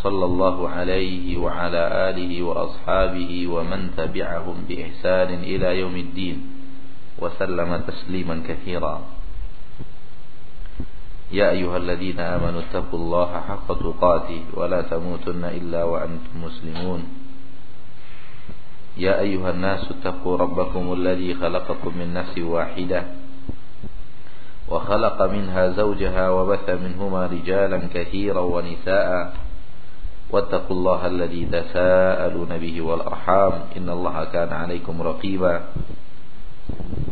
صلى الله عليه وعلى آله وأصحابه ومن تبعهم بإحسان إلى يوم الدين وسلم تسليما كثيرا. يا أيها الذين آمنوا اتقوا الله حق تقاته ولا تموتن إلا وأنتم مسلمون. يا أيها الناس اتقوا ربكم الذي خلقكم من نفس واحدة وخلق منها زوجها وبث منهما رجالا كثيرا ونساء واتقوا الله الذي تساءلون به والأرحام إن الله كان عليكم رقيبا.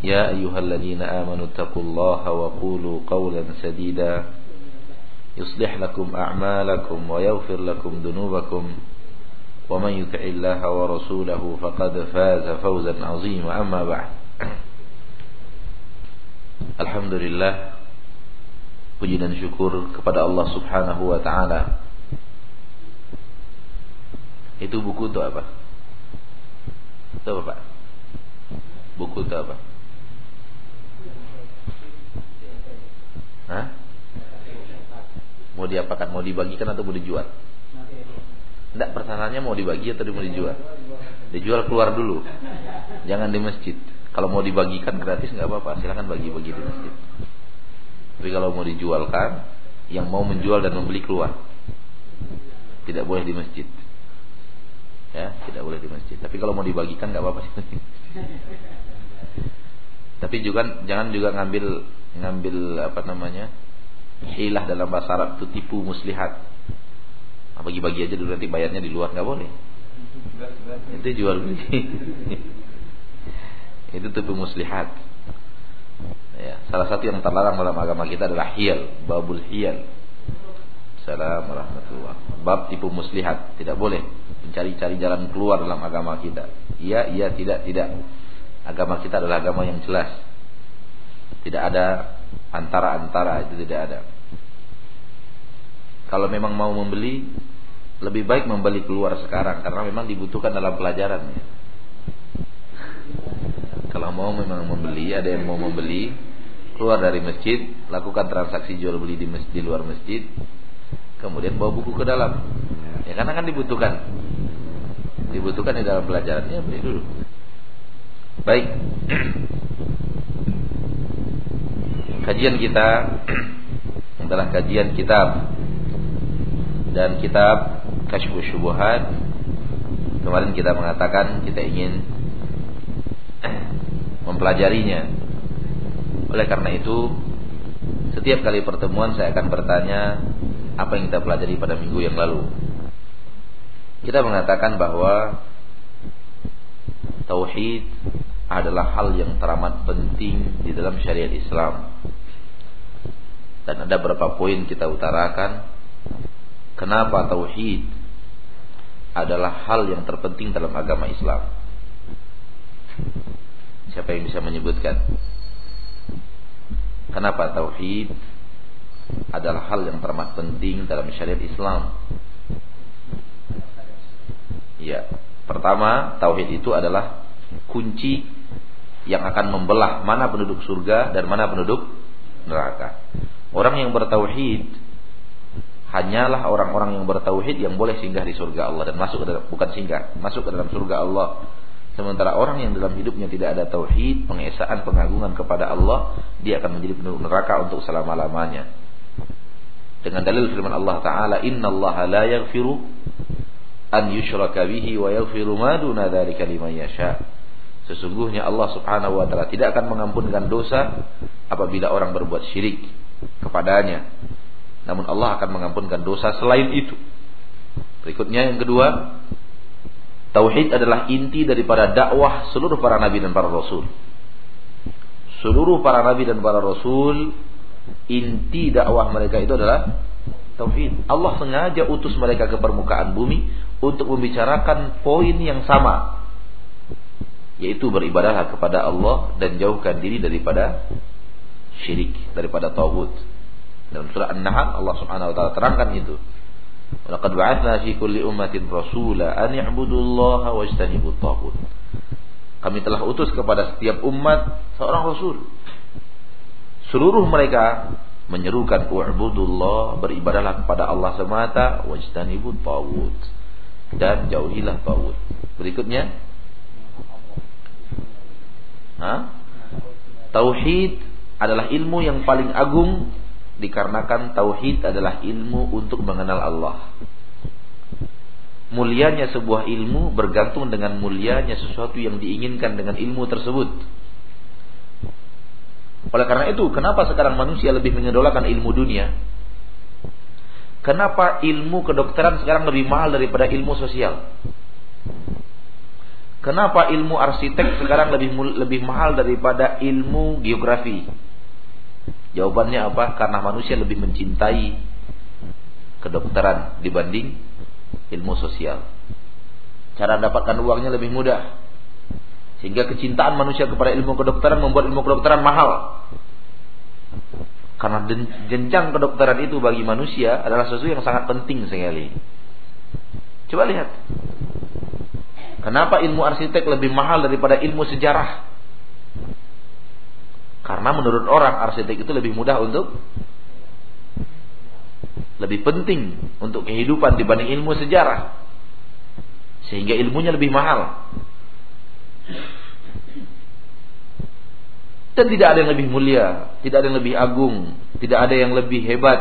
يا أيها الذين آمنوا اتقوا الله وقولوا قولا سديدا. يصلح لكم أعمالكم ويغفر لكم ذنوبكم. ومن يطع الله ورسوله فقد فاز فوزا عظيما. أما بعد Alhamdulillah Puji dan syukur kepada Allah subhanahu wa ta'ala Itu buku itu apa? Itu apa? Buku itu apa? Hah? Mau diapakan? Mau dibagikan atau mau dijual? Tidak pertanyaannya mau dibagi atau mau dijual? Dijual keluar dulu Jangan di masjid Kalau mau dibagikan gratis nggak apa-apa, silahkan bagi-bagi di masjid. Tapi kalau mau dijualkan, yang mau menjual dan membeli keluar. Tidak boleh di masjid. Ya, tidak boleh di masjid. Tapi kalau mau dibagikan nggak apa-apa. Tapi juga jangan juga ngambil ngambil apa namanya? hilah dalam bahasa Arab itu tipu muslihat. Nah, bagi-bagi aja dulu nanti bayarnya di luar nggak boleh. Itu jual beli. Itu tipu muslihat. Ya, salah satu yang terlarang dalam agama kita adalah hiyal, babul hiyal. Assalamualaikum warahmatullah. Bab tipu muslihat, tidak boleh mencari-cari jalan keluar dalam agama kita. Iya, iya, tidak, tidak. Agama kita adalah agama yang jelas. Tidak ada antara-antara itu tidak ada. Kalau memang mau membeli, lebih baik membeli keluar sekarang karena memang dibutuhkan dalam pelajaran. Kalau mau memang membeli, ada yang mau membeli, keluar dari masjid, lakukan transaksi jual beli di masjid di luar masjid, kemudian bawa buku ke dalam. Ya karena kan dibutuhkan. Dibutuhkan di dalam pelajarannya beli dulu. Baik. Kajian kita adalah kajian kitab dan kitab Kasyfus Syubuhat. Kemarin kita mengatakan kita ingin mempelajarinya. Oleh karena itu, setiap kali pertemuan saya akan bertanya apa yang kita pelajari pada minggu yang lalu. Kita mengatakan bahwa tauhid adalah hal yang teramat penting di dalam syariat Islam. Dan ada beberapa poin kita utarakan kenapa tauhid adalah hal yang terpenting dalam agama Islam. Siapa yang bisa menyebutkan? Kenapa tauhid adalah hal yang teramat penting dalam syariat Islam? Ya, pertama tauhid itu adalah kunci yang akan membelah mana penduduk surga dan mana penduduk neraka. Orang yang bertauhid hanyalah orang-orang yang bertauhid yang boleh singgah di surga Allah dan masuk ke dalam bukan singgah, masuk ke dalam surga Allah Sementara orang yang dalam hidupnya tidak ada tauhid, pengesaan, pengagungan kepada Allah, dia akan menjadi penduduk neraka untuk selama-lamanya. Dengan dalil firman Allah Taala, Inna Allah la yaghfiru an yushraka bihi wa yaghfiru ma duna dzalika liman yasha. Sesungguhnya Allah Subhanahu wa taala tidak akan mengampunkan dosa apabila orang berbuat syirik kepadanya. Namun Allah akan mengampunkan dosa selain itu. Berikutnya yang kedua, Tauhid adalah inti daripada dakwah seluruh para nabi dan para rasul. Seluruh para nabi dan para rasul inti dakwah mereka itu adalah Tauhid. Allah sengaja utus mereka ke permukaan bumi untuk membicarakan poin yang sama. Yaitu beribadahlah kepada Allah dan jauhkan diri daripada syirik, daripada tauhid. Dalam surah An-Nahl Allah Subhanahu wa taala terangkan itu. Laqad ba'atsna fi kulli ummatin rasula an taghut. Kami telah utus kepada setiap umat seorang rasul. Seluruh mereka menyerukan u'budullah beribadahlah kepada Allah semata wajtanibut taghut dan jauhilah taghut. Berikutnya ha? Tauhid adalah ilmu yang paling agung dikarenakan tauhid adalah ilmu untuk mengenal Allah. Mulianya sebuah ilmu bergantung dengan mulianya sesuatu yang diinginkan dengan ilmu tersebut. Oleh karena itu, kenapa sekarang manusia lebih mengidolakan ilmu dunia? Kenapa ilmu kedokteran sekarang lebih mahal daripada ilmu sosial? Kenapa ilmu arsitek sekarang lebih lebih mahal daripada ilmu geografi? Jawabannya apa? Karena manusia lebih mencintai kedokteran dibanding ilmu sosial. Cara dapatkan uangnya lebih mudah. Sehingga kecintaan manusia kepada ilmu kedokteran membuat ilmu kedokteran mahal. Karena jenjang kedokteran itu bagi manusia adalah sesuatu yang sangat penting sekali. Coba lihat. Kenapa ilmu arsitek lebih mahal daripada ilmu sejarah? Karena menurut orang arsitek itu lebih mudah untuk lebih penting untuk kehidupan dibanding ilmu sejarah. Sehingga ilmunya lebih mahal. Dan tidak ada yang lebih mulia, tidak ada yang lebih agung, tidak ada yang lebih hebat,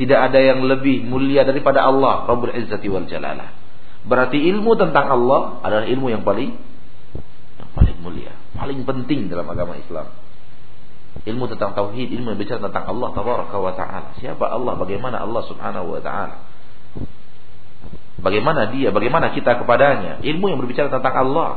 tidak ada yang lebih mulia daripada Allah Rabbul Izzati wal Jalalah. Berarti ilmu tentang Allah adalah ilmu yang paling yang paling mulia, paling penting dalam agama Islam ilmu tentang tauhid, ilmu yang bicara tentang Allah tabaraka wa taala. Siapa Allah? Bagaimana Allah Subhanahu wa taala? Bagaimana dia? Bagaimana kita kepadanya? Ilmu yang berbicara tentang Allah.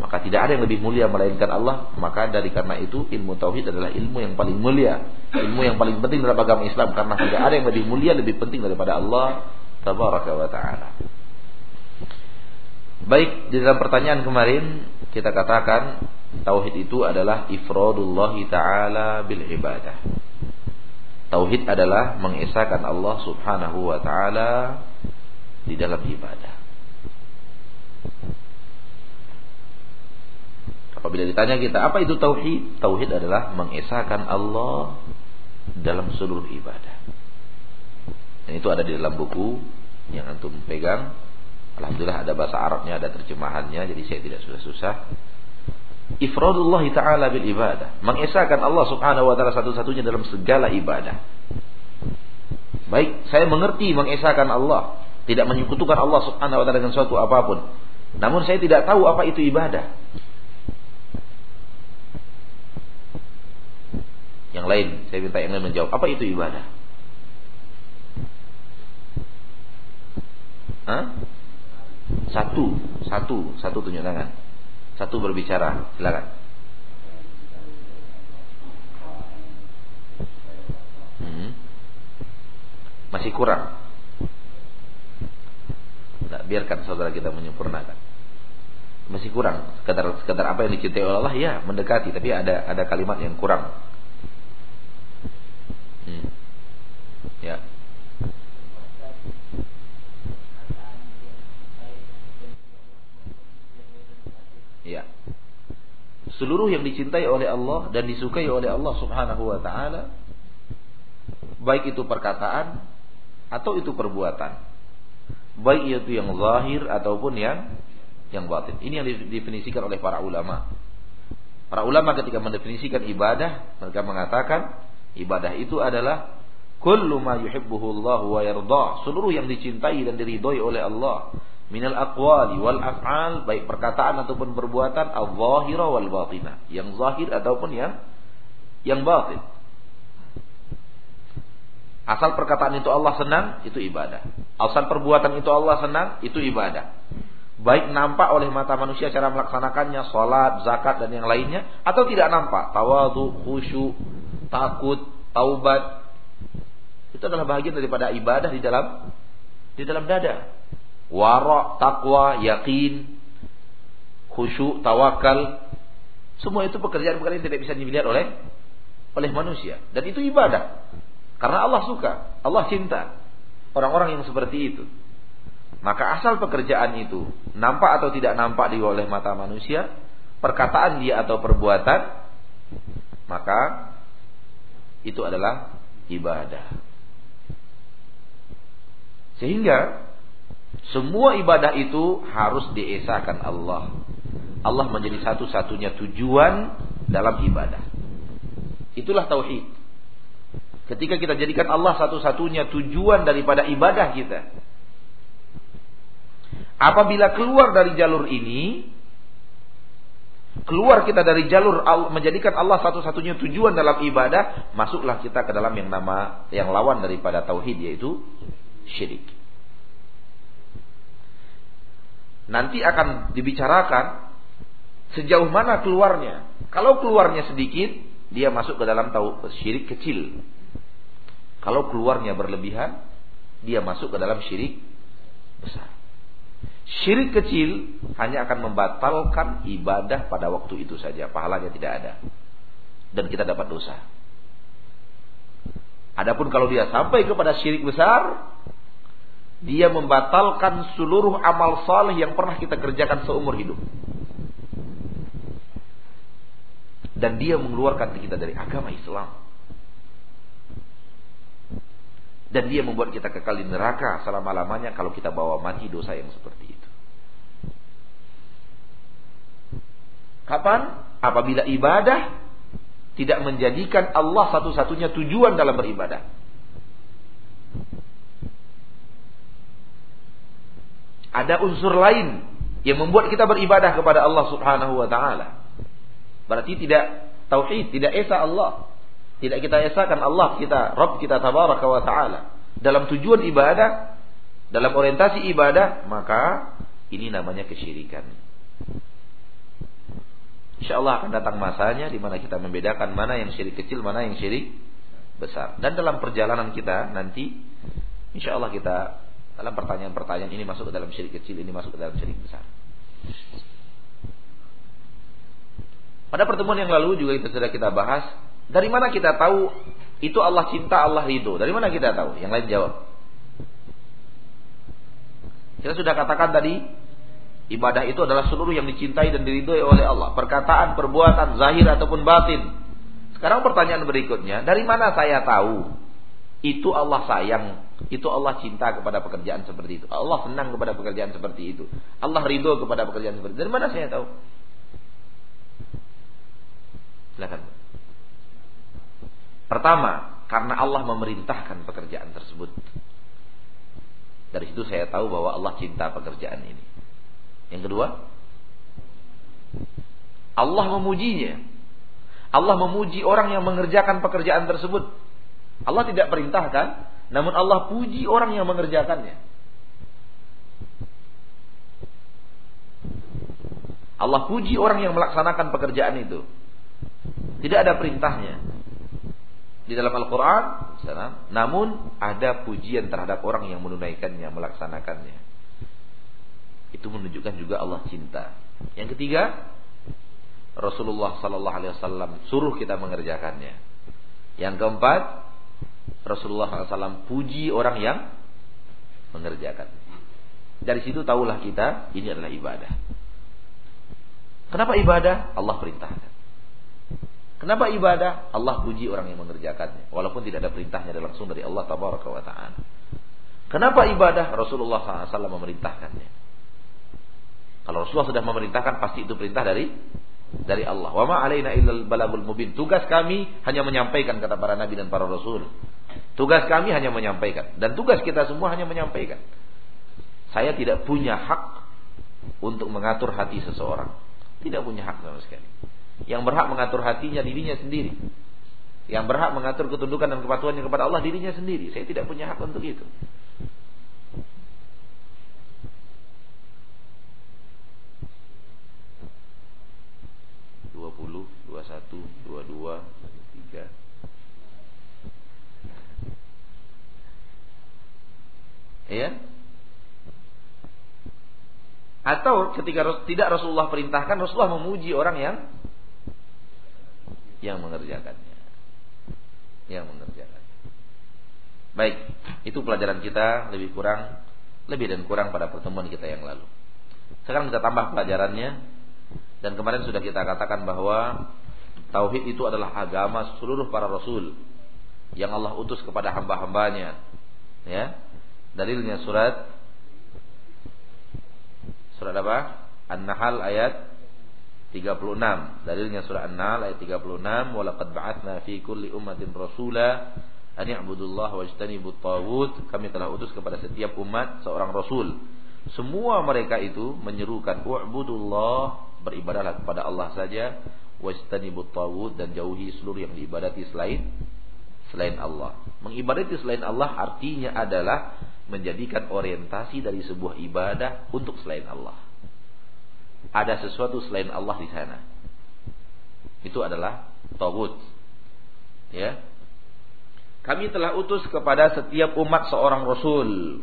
Maka tidak ada yang lebih mulia melainkan Allah. Maka dari karena itu ilmu tauhid adalah ilmu yang paling mulia, ilmu yang paling penting dalam agama Islam karena tidak ada yang lebih mulia lebih penting daripada Allah tabaraka wa taala. Baik, di dalam pertanyaan kemarin kita katakan Tauhid itu adalah ifradullah taala bil ibadah. Tauhid adalah mengesahkan Allah Subhanahu wa taala di dalam ibadah. Apabila ditanya kita, apa itu tauhid? Tauhid adalah mengesahkan Allah dalam seluruh ibadah. Dan itu ada di dalam buku yang antum pegang. Alhamdulillah ada bahasa Arabnya, ada terjemahannya, jadi saya tidak susah-susah ifradullah taala bil ibadah, mengesahkan Allah Subhanahu wa taala satu-satunya dalam segala ibadah. Baik, saya mengerti mengesahkan Allah, tidak menyekutukan Allah Subhanahu wa taala dengan suatu apa pun. Namun saya tidak tahu apa itu ibadah. Yang lain, saya minta yang lain menjawab, apa itu ibadah? Hah? Satu, satu, satu tunjuk tangan. Satu berbicara, silakan. Hmm. Masih kurang. Nah, biarkan saudara kita menyempurnakan. Masih kurang. Sekedar sekedar apa yang dicintai oleh Allah ya mendekati, tapi ada ada kalimat yang kurang. Hmm. Ya. Ya. Seluruh yang dicintai oleh Allah dan disukai oleh Allah Subhanahu wa taala baik itu perkataan atau itu perbuatan. Baik itu yang zahir ataupun yang yang batin. Ini yang didefinisikan oleh para ulama. Para ulama ketika mendefinisikan ibadah, mereka mengatakan ibadah itu adalah kullu ma yuhibbuhu Allah wa yarda, seluruh yang dicintai dan diridhoi oleh Allah. Minal aqwali wal af'al baik perkataan ataupun perbuatan al-zahira wal batinah yang zahir ataupun yang yang batin. Asal perkataan itu Allah senang itu ibadah. Asal perbuatan itu Allah senang itu ibadah. Baik nampak oleh mata manusia cara melaksanakannya salat zakat dan yang lainnya atau tidak nampak. Tawadhu khusyuk takut taubat Itu adalah bagian daripada ibadah di dalam di dalam dada. Wara, takwa, yakin, khusyuk, tawakal. Semua itu pekerjaan-pekerjaan yang tidak bisa dilihat oleh oleh manusia dan itu ibadah. Karena Allah suka, Allah cinta orang-orang yang seperti itu. Maka asal pekerjaan itu nampak atau tidak nampak di oleh mata manusia, perkataan dia atau perbuatan, maka itu adalah ibadah. Sehingga semua ibadah itu harus diesakan Allah. Allah menjadi satu-satunya tujuan dalam ibadah. Itulah tauhid. Ketika kita jadikan Allah satu-satunya tujuan daripada ibadah kita. Apabila keluar dari jalur ini, keluar kita dari jalur menjadikan Allah satu-satunya tujuan dalam ibadah, masuklah kita ke dalam yang nama yang lawan daripada tauhid yaitu syirik. Nanti akan dibicarakan sejauh mana keluarnya. Kalau keluarnya sedikit, dia masuk ke dalam tahu syirik kecil. Kalau keluarnya berlebihan, dia masuk ke dalam syirik besar. Syirik kecil hanya akan membatalkan ibadah pada waktu itu saja, pahalanya tidak ada. Dan kita dapat dosa. Adapun kalau dia sampai kepada syirik besar, dia membatalkan seluruh amal saleh yang pernah kita kerjakan seumur hidup. Dan dia mengeluarkan kita dari agama Islam. Dan dia membuat kita kekal di neraka selama-lamanya kalau kita bawa mati dosa yang seperti itu. Kapan? Apabila ibadah tidak menjadikan Allah satu-satunya tujuan dalam beribadah. Ada unsur lain yang membuat kita beribadah kepada Allah Subhanahu wa taala. Berarti tidak tauhid, tidak esa Allah. Tidak kita esakan Allah kita, Rabb kita tabaraka wa taala. Dalam tujuan ibadah, dalam orientasi ibadah, maka ini namanya kesyirikan. Insya Allah akan datang masanya di mana kita membedakan mana yang syirik kecil, mana yang syirik besar. Dan dalam perjalanan kita nanti, insya Allah kita dalam pertanyaan-pertanyaan ini masuk ke dalam syirik kecil, ini masuk ke dalam syirik besar. Pada pertemuan yang lalu juga kita sudah kita bahas, dari mana kita tahu itu Allah cinta, Allah ridho? Dari mana kita tahu? Yang lain jawab. Kita sudah katakan tadi, ibadah itu adalah seluruh yang dicintai dan diridhoi oleh Allah. Perkataan, perbuatan, zahir ataupun batin. Sekarang pertanyaan berikutnya, dari mana saya tahu itu Allah sayang, itu Allah cinta kepada pekerjaan seperti itu. Allah senang kepada pekerjaan seperti itu. Allah ridho kepada pekerjaan seperti itu. Dari mana saya tahu? Silakan. Pertama, karena Allah memerintahkan pekerjaan tersebut. Dari situ saya tahu bahwa Allah cinta pekerjaan ini. Yang kedua, Allah memujinya. Allah memuji orang yang mengerjakan pekerjaan tersebut. Allah tidak perintahkan, namun Allah puji orang yang mengerjakannya. Allah puji orang yang melaksanakan pekerjaan itu. Tidak ada perintahnya. Di dalam Al-Quran, namun ada pujian terhadap orang yang menunaikannya, melaksanakannya. Itu menunjukkan juga Allah cinta. Yang ketiga, Rasulullah Sallallahu Alaihi Wasallam suruh kita mengerjakannya. Yang keempat, Rasulullah SAW puji orang yang mengerjakan. Dari situ tahulah kita ini adalah ibadah. Kenapa ibadah? Allah perintahkan. Kenapa ibadah? Allah puji orang yang mengerjakannya. Walaupun tidak ada perintahnya langsung dari Allah Taala. Kenapa ibadah? Rasulullah SAW memerintahkannya. Kalau Rasulullah sudah memerintahkan, pasti itu perintah dari dari Allah. Wa ma alaina illal balagul mubin. Tugas kami hanya menyampaikan kata para nabi dan para rasul. Tugas kami hanya menyampaikan dan tugas kita semua hanya menyampaikan. Saya tidak punya hak untuk mengatur hati seseorang. Tidak punya hak sama sekali. Yang berhak mengatur hatinya dirinya sendiri. Yang berhak mengatur ketundukan dan kepatuhannya kepada Allah dirinya sendiri. Saya tidak punya hak untuk itu. 20, 21, 22, 23 Ya Atau ketika tidak Rasulullah perintahkan Rasulullah memuji orang yang Yang mengerjakannya. Yang mengerjakannya. Baik Itu pelajaran kita lebih kurang Lebih dan kurang pada pertemuan kita yang lalu. Sekarang kita tambah pelajarannya dan kemarin sudah kita katakan bahwa tauhid itu adalah agama seluruh para rasul yang Allah utus kepada hamba-hambanya. Ya. Dalilnya surat surat apa? An-Nahl ayat 36. Dalilnya surah An-Nahl ayat 36, "Wa laqad ba'atsna fi kulli ummatin rasula an i'budullaha wajtanibut taghut." Kami telah utus kepada setiap umat seorang rasul. Semua mereka itu menyerukan "U'budullah", beribadahlah kepada Allah saja, wajtanibut taghut dan jauhi seluruh yang diibadati selain selain Allah. Mengibadati selain Allah artinya adalah menjadikan orientasi dari sebuah ibadah untuk selain Allah. Ada sesuatu selain Allah di sana. Itu adalah tagut. Ya. Kami telah utus kepada setiap umat seorang rasul.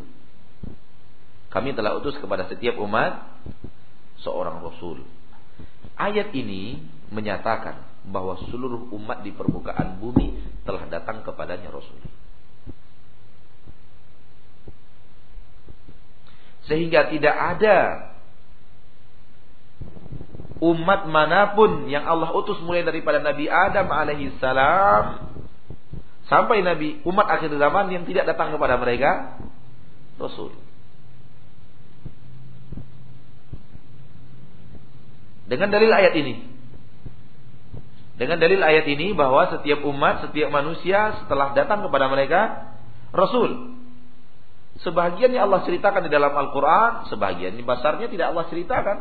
Kami telah utus kepada setiap umat seorang rasul. Ayat ini menyatakan bahwa seluruh umat di permukaan bumi telah datang kepadanya Rasul. Sehingga tidak ada umat mana pun yang Allah utus mulai daripada Nabi Adam alaihi salam sampai Nabi umat akhir zaman yang tidak datang kepada mereka Rasul. Dengan dalil ayat ini dengan dalil ayat ini bahwa setiap umat, setiap manusia setelah datang kepada mereka Rasul. Sebahagian yang Allah ceritakan di dalam Al-Quran, sebahagian besarnya tidak Allah ceritakan.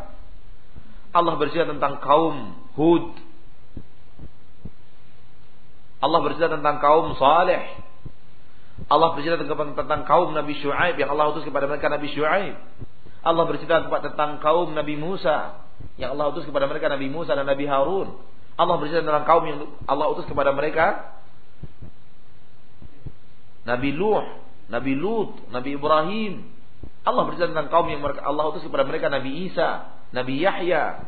Allah bercerita tentang kaum Hud. Allah bercerita tentang kaum Saleh. Allah bercerita tentang kaum Nabi Shu'aib yang Allah utus kepada mereka Nabi Shu'aib. Allah bercerita tentang kaum Nabi Musa yang Allah utus kepada mereka Nabi Musa dan Nabi Harun. Allah bercerita tentang kaum yang Allah utus kepada mereka Nabi Nuh, Nabi Lut, Nabi Ibrahim. Allah bercerita tentang kaum yang Allah utus kepada mereka Nabi Isa, Nabi Yahya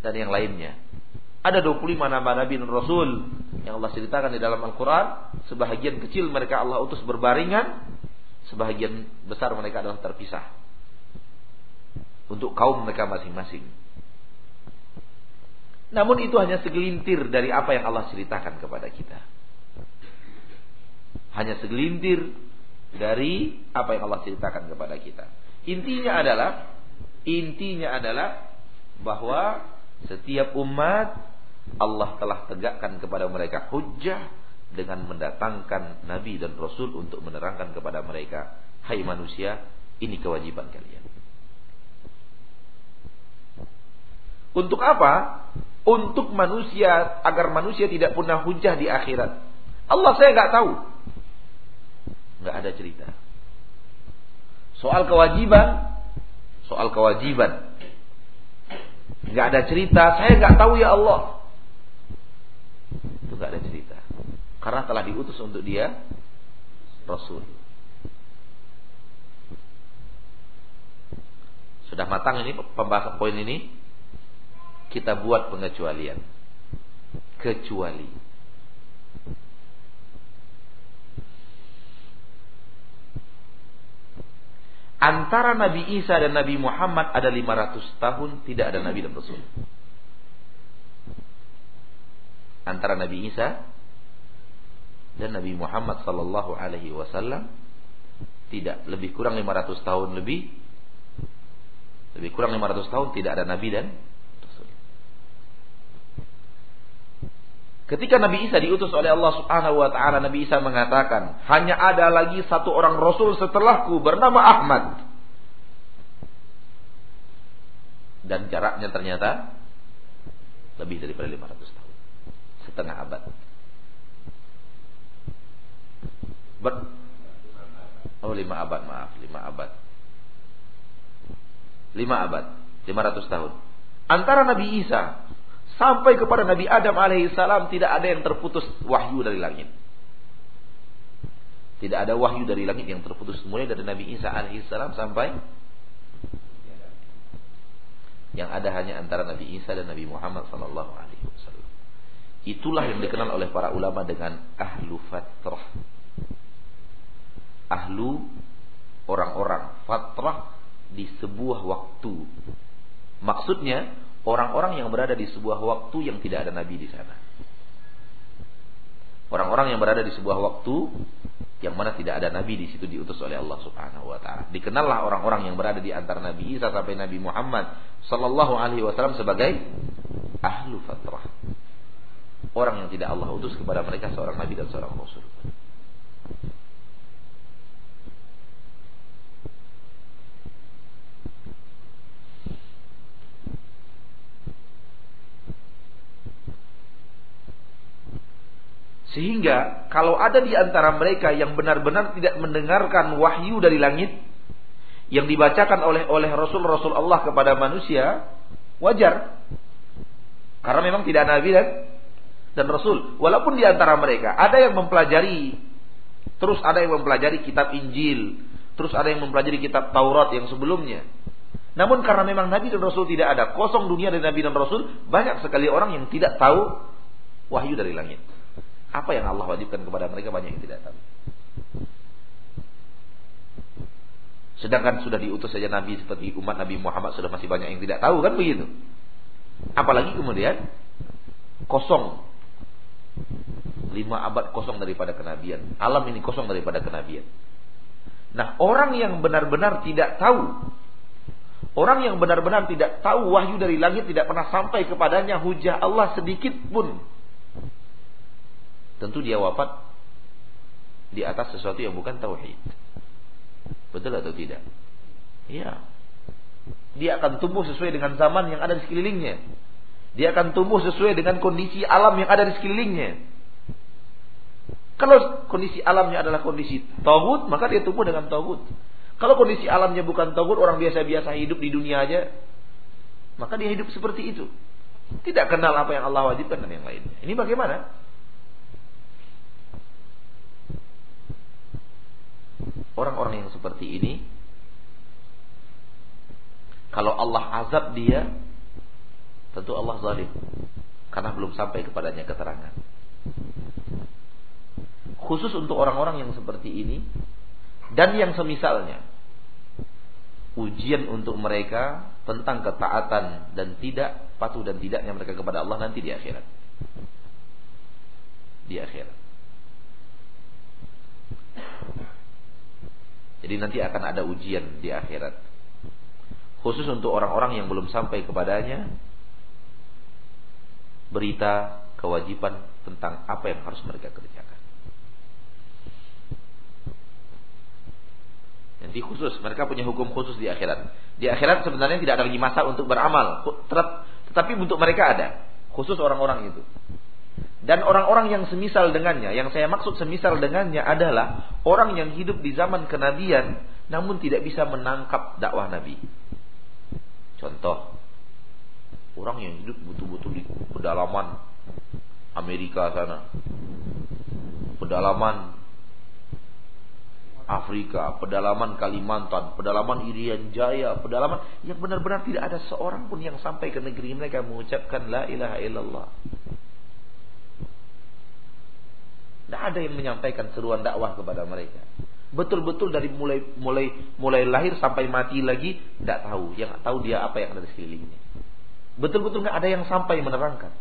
dan yang lainnya. Ada 25 nama nabi dan rasul yang Allah ceritakan di dalam Al-Qur'an, sebahagian kecil mereka Allah utus berbaringan, sebahagian besar mereka adalah terpisah. Untuk kaum mereka masing-masing. Namun itu hanya segelintir dari apa yang Allah ceritakan kepada kita. Hanya segelintir dari apa yang Allah ceritakan kepada kita. Intinya adalah intinya adalah bahwa setiap umat Allah telah tegakkan kepada mereka hujah dengan mendatangkan nabi dan rasul untuk menerangkan kepada mereka, "Hai manusia, ini kewajiban kalian." Untuk apa? untuk manusia agar manusia tidak punya hujah di akhirat. Allah saya nggak tahu. Nggak ada cerita. Soal kewajiban, soal kewajiban. Nggak ada cerita, saya nggak tahu ya Allah. Itu nggak ada cerita. Karena telah diutus untuk dia Rasul. Sudah matang ini pembahasan poin ini? Kita buat pengecualian. Kecuali. Antara Nabi Isa dan Nabi Muhammad ada 500 tahun tidak ada Nabi dan Rasul. Antara Nabi Isa dan Nabi Muhammad sallallahu alaihi wasallam tidak lebih kurang 500 tahun lebih lebih kurang 500 tahun tidak ada nabi dan Ketika Nabi Isa diutus oleh Allah Subhanahu wa taala, Nabi Isa mengatakan, "Hanya ada lagi satu orang rasul setelahku bernama Ahmad." Dan jaraknya ternyata lebih daripada 500 tahun. Setengah abad. Ber Oh, lima abad, maaf, lima abad. Lima abad, 500 tahun. Antara Nabi Isa Sampai kepada Nabi Adam alaihissalam tidak ada yang terputus wahyu dari langit. Tidak ada wahyu dari langit yang terputus mulai dari Nabi Isa alaihissalam sampai yang ada hanya antara Nabi Isa dan Nabi Muhammad sallallahu alaihi wasallam. Itulah yang dikenal oleh para ulama dengan ahlu fatrah. Ahlu orang-orang fatrah di sebuah waktu. Maksudnya orang-orang yang berada di sebuah waktu yang tidak ada nabi di sana. Orang-orang yang berada di sebuah waktu yang mana tidak ada nabi di situ diutus oleh Allah Subhanahu wa taala. Dikenallah orang-orang yang berada di antara Nabi Isa sampai Nabi Muhammad sallallahu alaihi wasallam sebagai ahlu fatrah. Orang yang tidak Allah utus kepada mereka seorang nabi dan seorang rasul. Sehingga kalau ada di antara mereka yang benar-benar tidak mendengarkan wahyu dari langit yang dibacakan oleh oleh Rasul-Rasul Allah kepada manusia, wajar. Karena memang tidak nabi dan dan rasul. Walaupun di antara mereka ada yang mempelajari terus ada yang mempelajari kitab Injil, terus ada yang mempelajari kitab Taurat yang sebelumnya. Namun karena memang nabi dan rasul tidak ada, kosong dunia dari nabi dan rasul, banyak sekali orang yang tidak tahu wahyu dari langit. Apa yang Allah wajibkan kepada mereka banyak yang tidak tahu. Sedangkan sudah diutus saja Nabi seperti umat Nabi Muhammad sudah masih banyak yang tidak tahu kan begitu. Apalagi kemudian kosong. Lima abad kosong daripada kenabian. Alam ini kosong daripada kenabian. Nah orang yang benar-benar tidak tahu Orang yang benar-benar tidak tahu wahyu dari langit tidak pernah sampai kepadanya hujah Allah sedikit pun tentu dia wafat di atas sesuatu yang bukan tauhid. Betul atau tidak? Iya. Dia akan tumbuh sesuai dengan zaman yang ada di sekelilingnya. Dia akan tumbuh sesuai dengan kondisi alam yang ada di sekelilingnya. Kalau kondisi alamnya adalah kondisi tauhid, maka dia tumbuh dengan tauhid. Kalau kondisi alamnya bukan tauhid, orang biasa-biasa hidup di dunia aja, maka dia hidup seperti itu. Tidak kenal apa yang Allah wajibkan dan yang lainnya. Ini bagaimana? Orang-orang yang seperti ini kalau Allah azab dia tentu Allah zalim karena belum sampai kepadanya keterangan. Khusus untuk orang-orang yang seperti ini dan yang semisalnya ujian untuk mereka tentang ketaatan dan tidak patuh dan tidaknya mereka kepada Allah nanti di akhirat. Di akhirat. Jadi nanti akan ada ujian di akhirat. Khusus untuk orang-orang yang belum sampai kepadanya berita kewajiban tentang apa yang harus mereka kerjakan. Nanti khusus, mereka punya hukum khusus di akhirat. Di akhirat sebenarnya tidak ada lagi masa untuk beramal, tetapi untuk mereka ada, khusus orang-orang itu. Dan orang-orang yang semisal dengannya, yang saya maksud semisal dengannya adalah orang yang hidup di zaman kenabian namun tidak bisa menangkap dakwah Nabi. Contoh, orang yang hidup betul-betul di pedalaman Amerika sana, pedalaman Afrika, pedalaman Kalimantan, pedalaman Irian Jaya, pedalaman yang benar-benar tidak ada seorang pun yang sampai ke negeri mereka mengucapkan la ilaha illallah. Tidak ada yang menyampaikan seruan dakwah kepada mereka. Betul-betul dari mulai mulai mulai lahir sampai mati lagi tidak tahu. Yang tahu dia apa yang ada di sekelilingnya. Betul-betul nggak ada yang sampai menerangkan.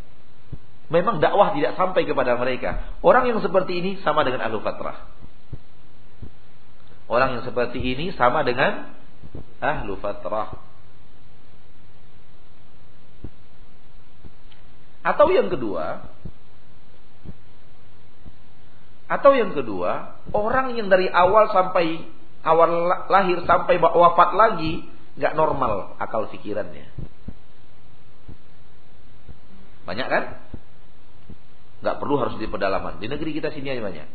Memang dakwah tidak sampai kepada mereka. Orang yang seperti ini sama dengan ahlu fatrah. Orang yang seperti ini sama dengan ahlu fatrah. Atau yang kedua, atau yang kedua, orang yang dari awal sampai awal lahir sampai wafat lagi nggak normal akal pikirannya. Banyak kan? Nggak perlu harus di pedalaman. Di negeri kita sini aja banyak.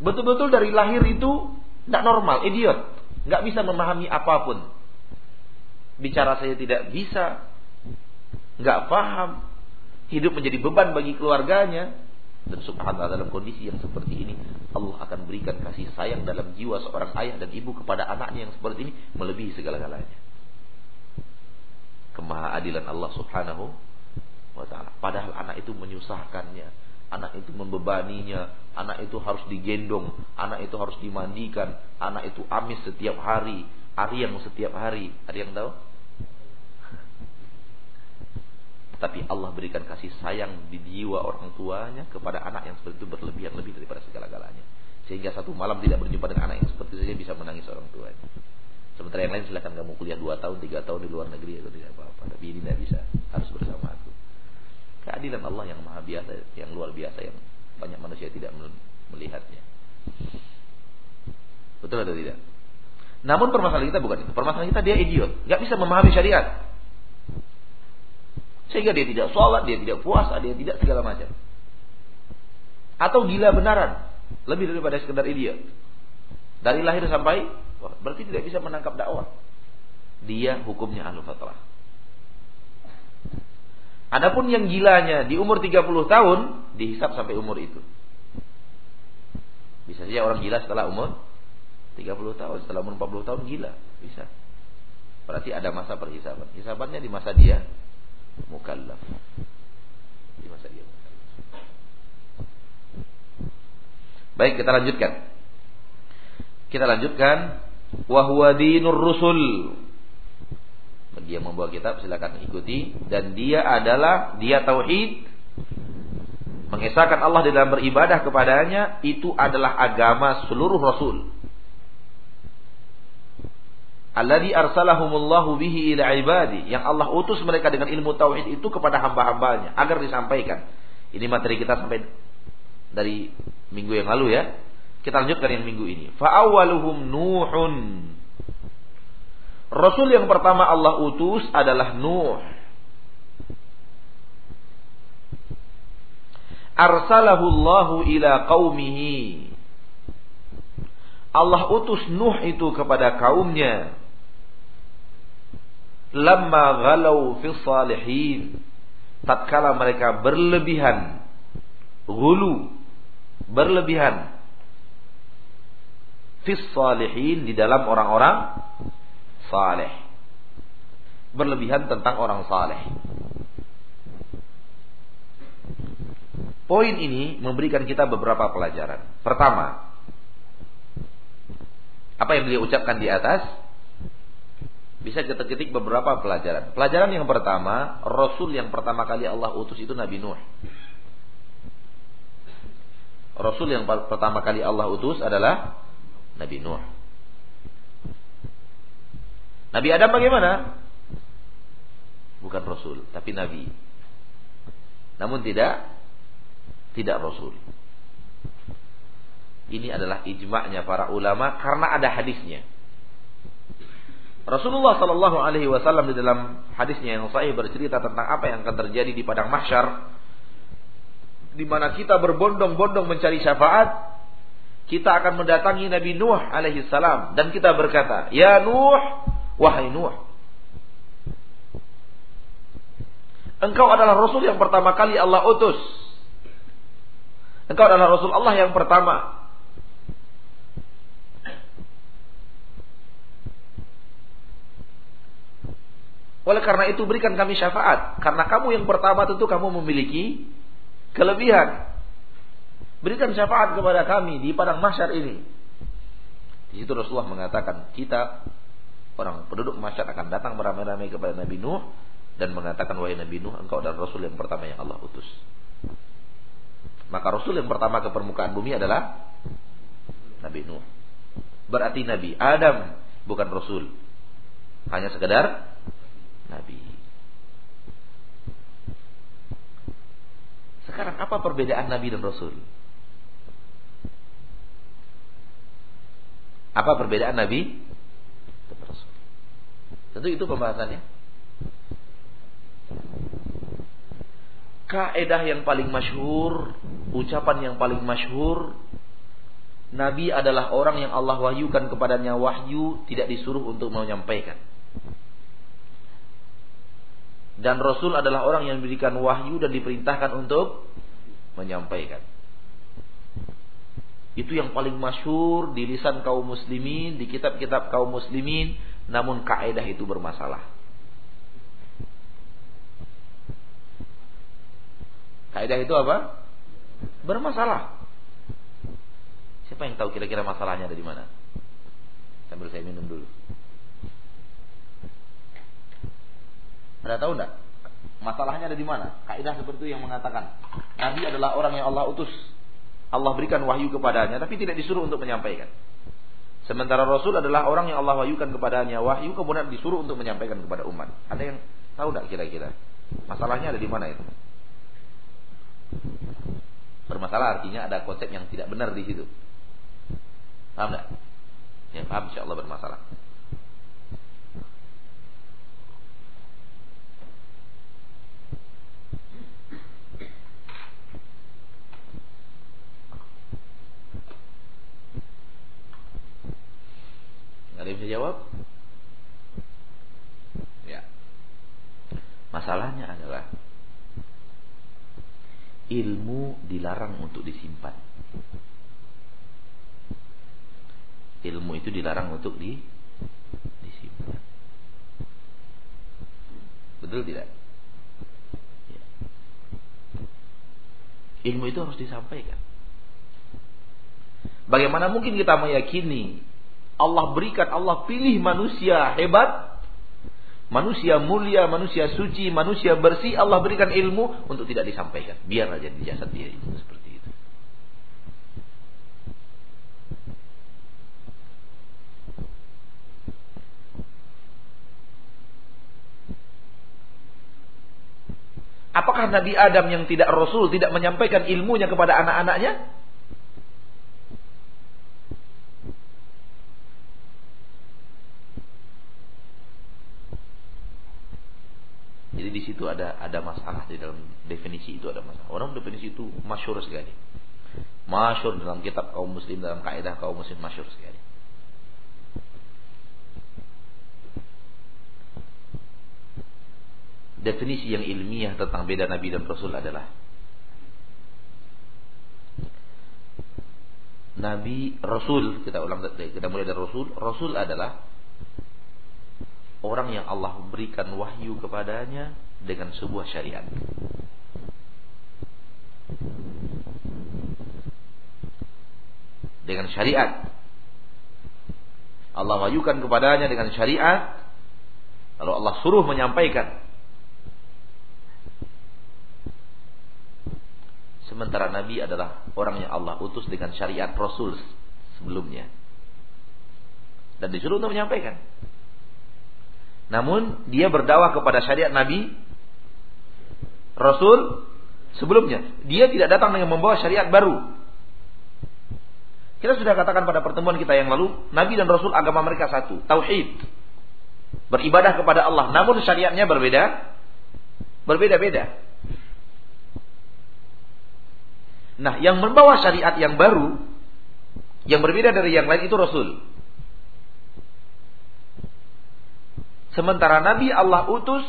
Betul-betul dari lahir itu nggak normal, idiot, nggak bisa memahami apa pun. Bicara saya tidak bisa, nggak paham, hidup menjadi beban bagi keluarganya, Dan subhanallah dalam kondisi yang seperti ini Allah akan berikan kasih sayang dalam jiwa seorang ayah dan ibu kepada anaknya yang seperti ini melebihi segala-galanya. Kemahaadilan Allah Subhanahu wa taala. Padahal anak itu menyusahkannya, anak itu membebaninya, anak itu harus digendong, anak itu harus dimandikan, anak itu amis setiap hari, yang setiap hari. Ada yang tahu? Tapi Allah berikan kasih sayang di jiwa orang tuanya kepada anak yang seperti itu berlebihan lebih daripada segala-galanya. Sehingga satu malam tidak berjumpa dengan anak yang seperti itu bisa menangis orang tuanya. Sementara yang lain silahkan kamu kuliah 2 tahun, 3 tahun di luar negeri itu tidak apa-apa. Tapi ini tidak bisa, harus bersama aku. Keadilan Allah yang maha biasa, yang luar biasa, yang banyak manusia tidak melihatnya. Betul atau tidak? Namun permasalahan kita bukan itu. Permasalahan kita dia idiot, nggak bisa memahami syariat. Sehingga dia tidak sholat, dia tidak puasa, dia tidak segala macam. Atau gila benaran. Lebih daripada sekedar idiot. Dari lahir sampai, wah, berarti tidak bisa menangkap dakwah. Dia hukumnya anu fatrah. Adapun yang gilanya di umur 30 tahun, dihisap sampai umur itu. Bisa saja orang gila setelah umur 30 tahun, setelah umur 40 tahun gila, bisa. Berarti ada masa perhisaban. Hisabannya di masa dia mukallaf. Di masa dia mukallaf. Baik, kita lanjutkan. Kita lanjutkan wahwa dinur rusul. Yang membawa kitab silakan ikuti dan dia adalah dia tauhid mengesahkan Allah di dalam beribadah kepadanya itu adalah agama seluruh rasul Alladhi arsalahumullahu bihi ila ibadi. Yang Allah utus mereka dengan ilmu tauhid itu kepada hamba-hambanya agar disampaikan. Ini materi kita sampai dari minggu yang lalu ya. Kita lanjutkan yang minggu ini. Fa'awaluhum Nuhun. Rasul yang pertama Allah utus adalah Nuh. Arsalahu Allahu ila qaumihi. Allah utus Nuh itu kepada kaumnya lamma ghalau fi salihin. Tatkala mereka berlebihan gulu berlebihan fi salihin di dalam orang-orang saleh. Berlebihan tentang orang saleh. Poin ini memberikan kita beberapa pelajaran. Pertama, apa yang beliau ucapkan di atas bisa kita ketik beberapa pelajaran. Pelajaran yang pertama, Rasul yang pertama kali Allah utus itu Nabi Nuh. Rasul yang pertama kali Allah utus adalah Nabi Nuh. Nabi Adam bagaimana? Bukan Rasul, tapi Nabi. Namun tidak tidak Rasul. Ini adalah ijma'nya para ulama karena ada hadisnya. Rasulullah Shallallahu Alaihi Wasallam di dalam hadisnya yang sahih bercerita tentang apa yang akan terjadi di padang mahsyar, di mana kita berbondong-bondong mencari syafaat, kita akan mendatangi Nabi Nuh alaihi salam dan kita berkata, Ya Nuh, wahai Nuh, engkau adalah Rasul yang pertama kali Allah utus. Engkau adalah Rasul Allah yang pertama. Oleh karena itu berikan kami syafaat. Karena kamu yang pertama tentu kamu memiliki kelebihan. Berikan syafaat kepada kami di padang masyar ini. Di situ Rasulullah mengatakan kita orang penduduk masyar akan datang beramai-ramai kepada Nabi Nuh dan mengatakan wahai Nabi Nuh engkau adalah Rasul yang pertama yang Allah utus. Maka Rasul yang pertama ke permukaan bumi adalah Nabi Nuh. Berarti Nabi Adam bukan Rasul. Hanya sekedar Nabi. Sekarang apa perbedaan Nabi dan Rasul? Apa perbedaan Nabi dan Rasul? Tentu itu pembahasannya. Kaedah yang paling masyhur, ucapan yang paling masyhur, Nabi adalah orang yang Allah wahyukan kepadanya wahyu tidak disuruh untuk menyampaikan. Dan Rasul adalah orang yang diberikan wahyu dan diperintahkan untuk menyampaikan. Itu yang paling masyur di lisan kaum muslimin, di kitab-kitab kaum muslimin, namun kaidah itu bermasalah. Kaidah itu apa? Bermasalah. Siapa yang tahu kira-kira masalahnya ada di mana? Sambil saya minum dulu. Ada tahu enggak? Masalahnya ada di mana? Kaidah seperti itu yang mengatakan Nabi adalah orang yang Allah utus. Allah berikan wahyu kepadanya tapi tidak disuruh untuk menyampaikan. Sementara Rasul adalah orang yang Allah wahyukan kepadanya wahyu kemudian disuruh untuk menyampaikan kepada umat. Ada yang tahu enggak kira-kira? Masalahnya ada di mana itu? Bermasalah artinya ada konsep yang tidak benar di situ. Paham enggak? Ya paham insyaallah bermasalah. Ada yang bisa jawab? Ya. Masalahnya adalah ilmu dilarang untuk disimpan. Ilmu itu dilarang untuk di disimpan. Betul tidak? Ya. Ilmu itu harus disampaikan. Bagaimana mungkin kita meyakini Allah berikan, Allah pilih manusia hebat, manusia mulia, manusia suci, manusia bersih, Allah berikan ilmu untuk tidak disampaikan. Biar aja di jasad dia itu seperti itu. Apakah Nabi Adam yang tidak Rasul tidak menyampaikan ilmunya kepada anak-anaknya? Jadi situ ada ada masalah di dalam definisi itu ada masalah. Orang definisi itu masyur sekali. Masyur dalam kitab kaum muslim dalam kaidah kaum muslim masyur sekali. Definisi yang ilmiah tentang beda nabi dan rasul adalah Nabi Rasul kita ulang kita mulai dari Rasul Rasul adalah orang yang Allah berikan wahyu kepadanya dengan sebuah syariat. Dengan syariat. Allah wahyukan kepadanya dengan syariat. Lalu Allah suruh menyampaikan. Sementara Nabi adalah orang yang Allah utus dengan syariat Rasul sebelumnya. Dan disuruh untuk menyampaikan. Namun dia berdakwah kepada syariat Nabi Rasul sebelumnya. Dia tidak datang dengan membawa syariat baru. Kita sudah katakan pada pertemuan kita yang lalu, Nabi dan Rasul agama mereka satu, tauhid. Beribadah kepada Allah, namun syariatnya berbeda. Berbeda-beda. Nah, yang membawa syariat yang baru yang berbeda dari yang lain itu Rasul. Sementara Nabi Allah utus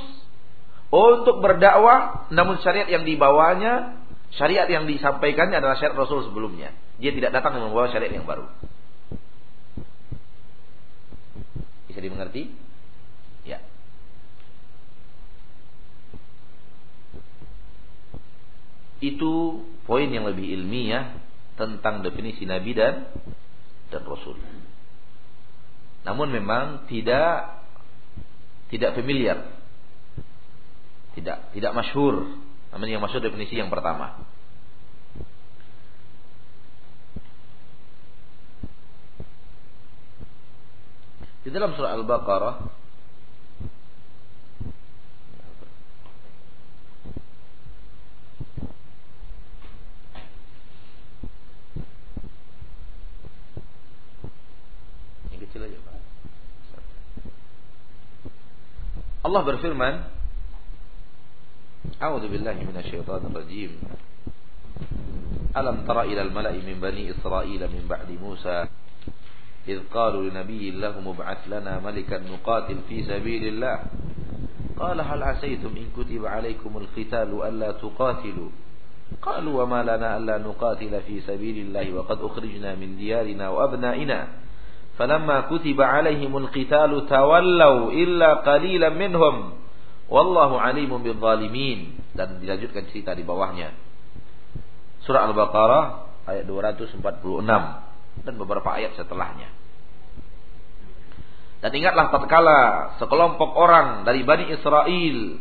untuk berdakwah, namun syariat yang dibawanya, syariat yang disampaikannya adalah syariat Rasul sebelumnya. Dia tidak datang membawa syariat yang baru. Bisa dimengerti? Ya. Itu poin yang lebih ilmiah tentang definisi Nabi dan dan Rasul. Namun memang tidak tidak familiar. Tidak tidak masyhur. Namanya yang masyhur definisi yang pertama. Di dalam surah Al-Baqarah Allah berfirman A'udzu billahi minasyaitonir rajim Alam tara ila al-mala'i min bani Israil min ba'di Musa إذ قالوا لنبي لهم ابعث لنا ملكا نقاتل في سبيل الله. قال هل عسيتم إن كتب عليكم القتال ألا تقاتلوا؟ قالوا وما لنا ألا نقاتل في سبيل الله وقد أخرجنا من ديارنا وأبنائنا. فلما كتب عليهم القتال تولوا إلا قليلا منهم. Wallahu alimun bil dan dilanjutkan cerita di bawahnya. Surah Al-Baqarah ayat 246 dan beberapa ayat setelahnya. Dan ingatlah tatkala sekelompok orang dari Bani Israel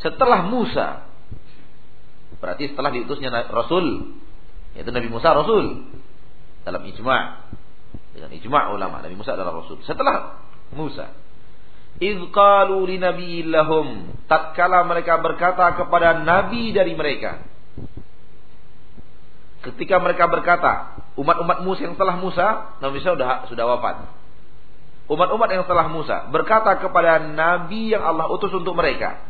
setelah Musa berarti setelah diutusnya Rasul yaitu Nabi Musa Rasul dalam ijma' dengan ijma' ulama Nabi Musa adalah Rasul setelah Musa iz qalu li nabiyillahum tatkala mereka berkata kepada nabi dari mereka ketika mereka berkata umat-umat Musa yang setelah Musa Nabi Musa sudah sudah wafat umat-umat yang setelah Musa berkata kepada nabi yang Allah utus untuk mereka.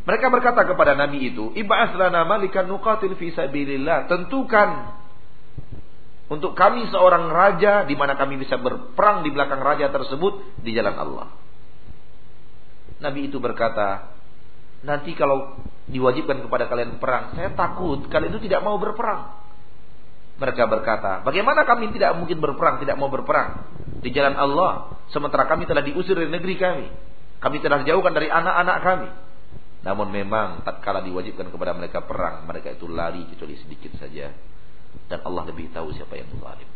Mereka berkata kepada nabi itu, "Ib'ats lana malikan nuqatil fi sabilillah." Tentukan untuk kami seorang raja di mana kami bisa berperang di belakang raja tersebut di jalan Allah. Nabi itu berkata, "Nanti kalau diwajibkan kepada kalian perang, saya takut kalian itu tidak mau berperang." Mereka berkata, "Bagaimana kami tidak mungkin berperang, tidak mau berperang di jalan Allah, sementara kami telah diusir dari negeri kami. Kami telah dijauhkan dari anak-anak kami." Namun memang tatkala diwajibkan kepada mereka perang, mereka itu lari kecuali sedikit saja. Dan Allah lebih tahu siapa yang zalim.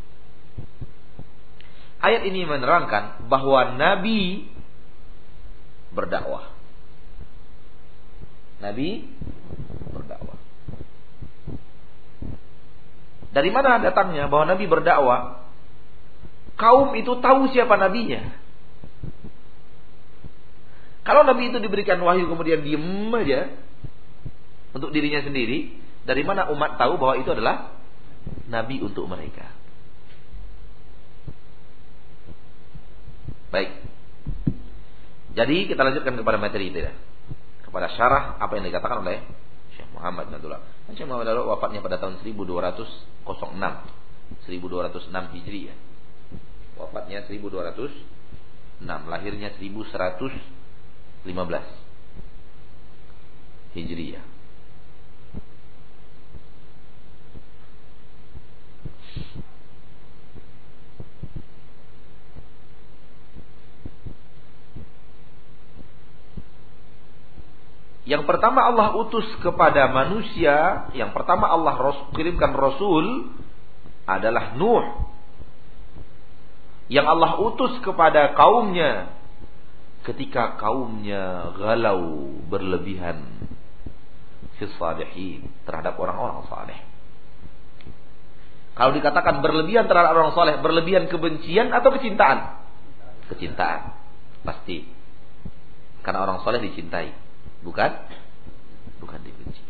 Ayat ini menerangkan bahwa Nabi berdakwah. Nabi berdakwah. Dari mana datangnya bahwa Nabi berdakwah? Kaum itu tahu siapa nabinya. Kalau Nabi itu diberikan wahyu kemudian diem aja untuk dirinya sendiri, dari mana umat tahu bahwa itu adalah Nabi untuk mereka? Baik. Jadi kita lanjutkan kepada materi itu ya. Kepada syarah apa yang dikatakan oleh Syekh Muhammad Abdullah. Syekh Muhammad Abdullah wafatnya pada tahun 1200 06 1206 Hijriah. Wafatnya 1206, lahirnya 1115 Hijriah. Yang pertama Allah utus kepada manusia, yang pertama Allah kirimkan Rasul adalah Nuh. Yang Allah utus kepada kaumnya ketika kaumnya galau berlebihan salihin terhadap orang-orang saleh. Kalau dikatakan berlebihan terhadap orang saleh, berlebihan kebencian atau kecintaan? Kecintaan. Pasti. Karena orang saleh dicintai. Bukan bukan dibenci.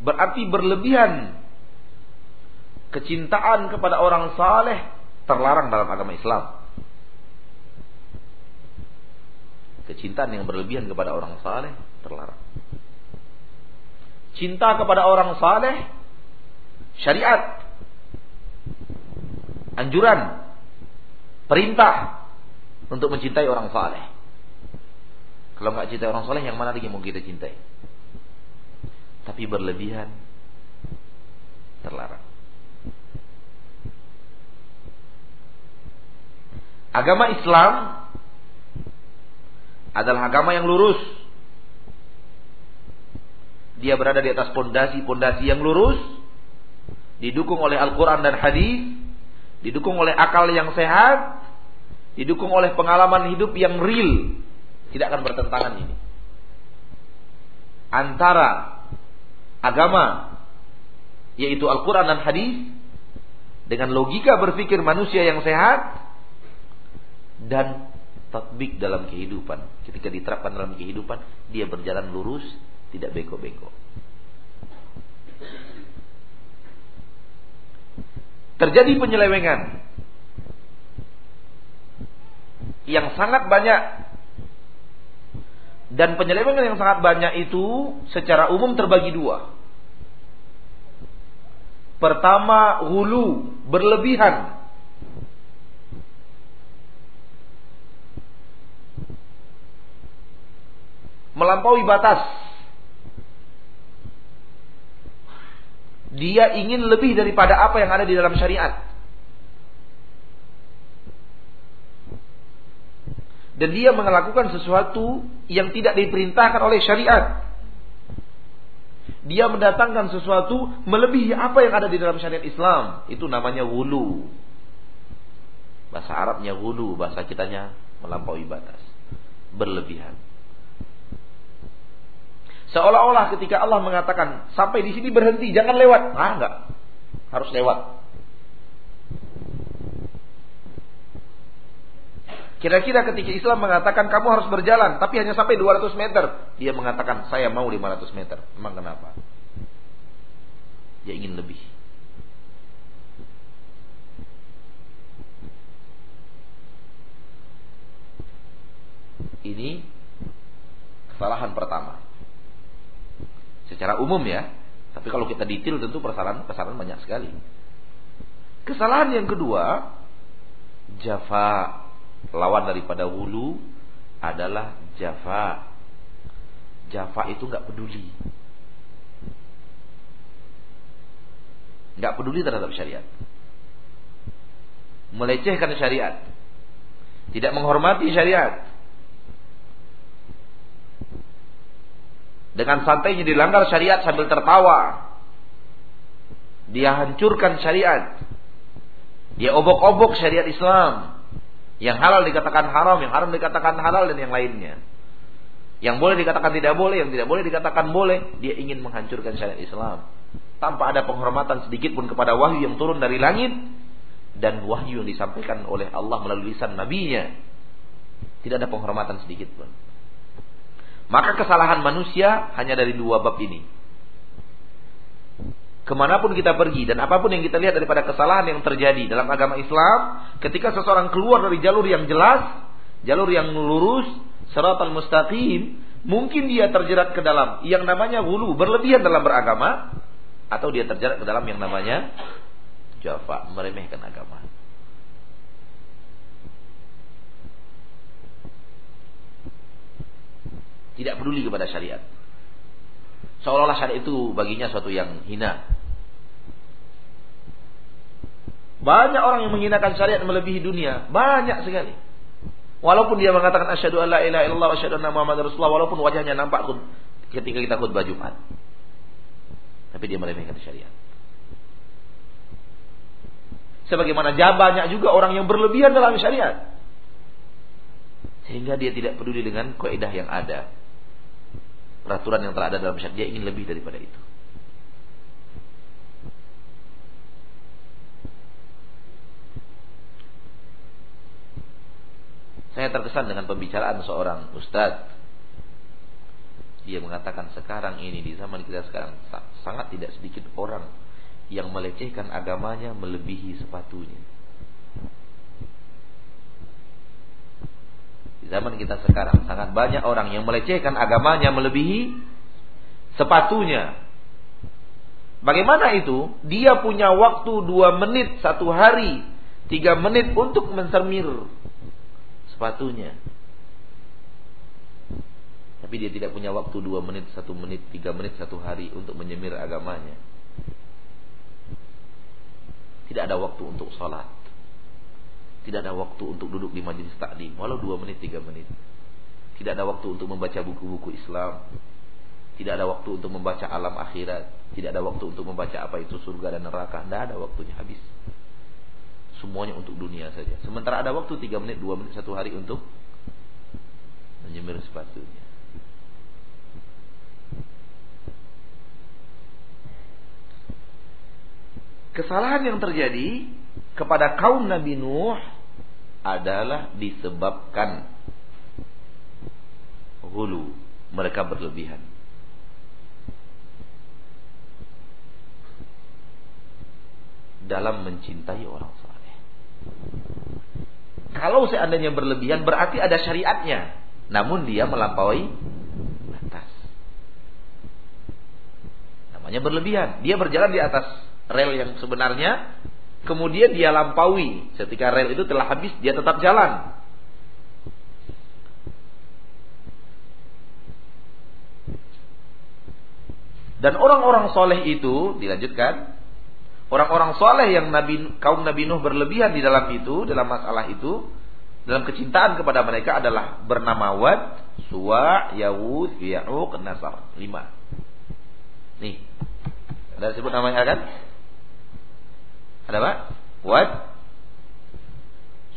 Berarti berlebihan kecintaan kepada orang saleh terlarang dalam agama Islam. Kecintaan yang berlebihan kepada orang saleh terlarang. Cinta kepada orang saleh syariat, anjuran, perintah untuk mencintai orang saleh. Kalau nggak cintai orang saleh, yang mana lagi mau kita cintai? Tapi berlebihan terlarang. Agama Islam adalah agama yang lurus. Dia berada di atas pondasi-pondasi yang lurus didukung oleh Al-Quran dan hadis, didukung oleh akal yang sehat, didukung oleh pengalaman hidup yang real, tidak akan bertentangan ini. Antara agama, yaitu Al-Quran dan hadis, dengan logika berpikir manusia yang sehat, dan tatbik dalam kehidupan. Ketika diterapkan dalam kehidupan, dia berjalan lurus, tidak beko-beko. terjadi penyelewengan yang sangat banyak dan penyelewengan yang sangat banyak itu secara umum terbagi dua. Pertama, hulu berlebihan. Melampaui batas Dia ingin lebih daripada apa yang ada di dalam syariat. Dan dia melakukan sesuatu yang tidak diperintahkan oleh syariat. Dia mendatangkan sesuatu melebihi apa yang ada di dalam syariat Islam. Itu namanya wulu. Bahasa Arabnya wulu, bahasa kitanya melampaui batas. Berlebihan. Seolah-olah ketika Allah mengatakan sampai di sini berhenti, jangan lewat. Ah, enggak. Harus lewat. Kira-kira ketika Islam mengatakan kamu harus berjalan tapi hanya sampai 200 meter, dia mengatakan saya mau 500 meter. Emang kenapa? Dia ingin lebih. Ini kesalahan pertama secara umum ya. Tapi kalau kita detail tentu kesalahan banyak sekali. Kesalahan yang kedua, jafa lawan daripada wulu adalah jafa. Jafa itu nggak peduli. nggak peduli terhadap syariat. Melecehkan syariat. Tidak menghormati syariat. Dengan santainya dilanggar syariat sambil tertawa. Dia hancurkan syariat. Dia obok-obok syariat Islam. Yang halal dikatakan haram, yang haram dikatakan halal dan yang lainnya. Yang boleh dikatakan tidak boleh, yang tidak boleh dikatakan boleh. Dia ingin menghancurkan syariat Islam. Tanpa ada penghormatan sedikit pun kepada wahyu yang turun dari langit. Dan wahyu yang disampaikan oleh Allah melalui lisan nabinya. Tidak ada penghormatan sedikit pun. Maka kesalahan manusia hanya dari dua bab ini. Ke mana pun kita pergi dan apa pun yang kita lihat daripada kesalahan yang terjadi dalam agama Islam, ketika seseorang keluar dari jalur yang jelas, jalur yang lurus, al mustaqim, mungkin dia terjerat ke dalam yang namanya hulu, berlebihan dalam beragama, atau dia terjerat ke dalam yang namanya jafa, meremehkan agama. Tidak peduli kepada syariat. Seolah-olah syariat itu baginya suatu yang hina. Banyak orang yang menghinakan syariat melebihi dunia. Banyak sekali. Walaupun dia mengatakan asyhadu alla ilaha illallah asyhadu anna muhammadar rasulullah walaupun wajahnya nampak ketika kita khutbah Jumat. Tapi dia meremehkan syariat. Sebagaimana banyak juga orang yang berlebihan dalam syariat. Sehingga dia tidak peduli dengan kaidah yang ada peraturan yang telah ada dalam syariat. Dia ingin lebih daripada itu. Saya terkesan dengan pembicaraan seorang ustadz. Dia mengatakan sekarang ini di zaman kita sekarang sangat tidak sedikit orang yang melecehkan agamanya melebihi sepatunya. Di zaman kita sekarang sangat banyak orang yang melecehkan agamanya melebihi sepatunya. Bagaimana itu? Dia punya waktu dua menit satu hari, tiga menit untuk mensermir sepatunya. Tapi dia tidak punya waktu dua menit, satu menit, tiga menit, satu hari untuk menyemir agamanya. Tidak ada waktu untuk sholat. Tidak ada waktu untuk duduk di majelis taklim walau dua menit tiga menit. Tidak ada waktu untuk membaca buku-buku Islam. Tidak ada waktu untuk membaca alam akhirat. Tidak ada waktu untuk membaca apa itu surga dan neraka. Tidak ada waktunya habis. Semuanya untuk dunia saja. Sementara ada waktu tiga menit, dua menit, satu hari untuk menyemir sepatunya. Kesalahan yang terjadi kepada kaum Nabi Nuh adalah disebabkan hulu mereka berlebihan. Dalam mencintai orang saleh. Kalau seandainya berlebihan berarti ada syariatnya. Namun dia melampaui batas. Namanya berlebihan. Dia berjalan di atas rel yang sebenarnya kemudian dia lampaui. Ketika rel itu telah habis, dia tetap jalan. Dan orang-orang soleh itu dilanjutkan, orang-orang soleh yang Nabi kaum Nabi Nuh berlebihan di dalam itu, dalam masalah itu, dalam kecintaan kepada mereka adalah bernama Wad, Suwa, Yawud, Ya'uq, Nasar. Lima. Nih. Ada sebut namanya kan? Ada apa? Wad,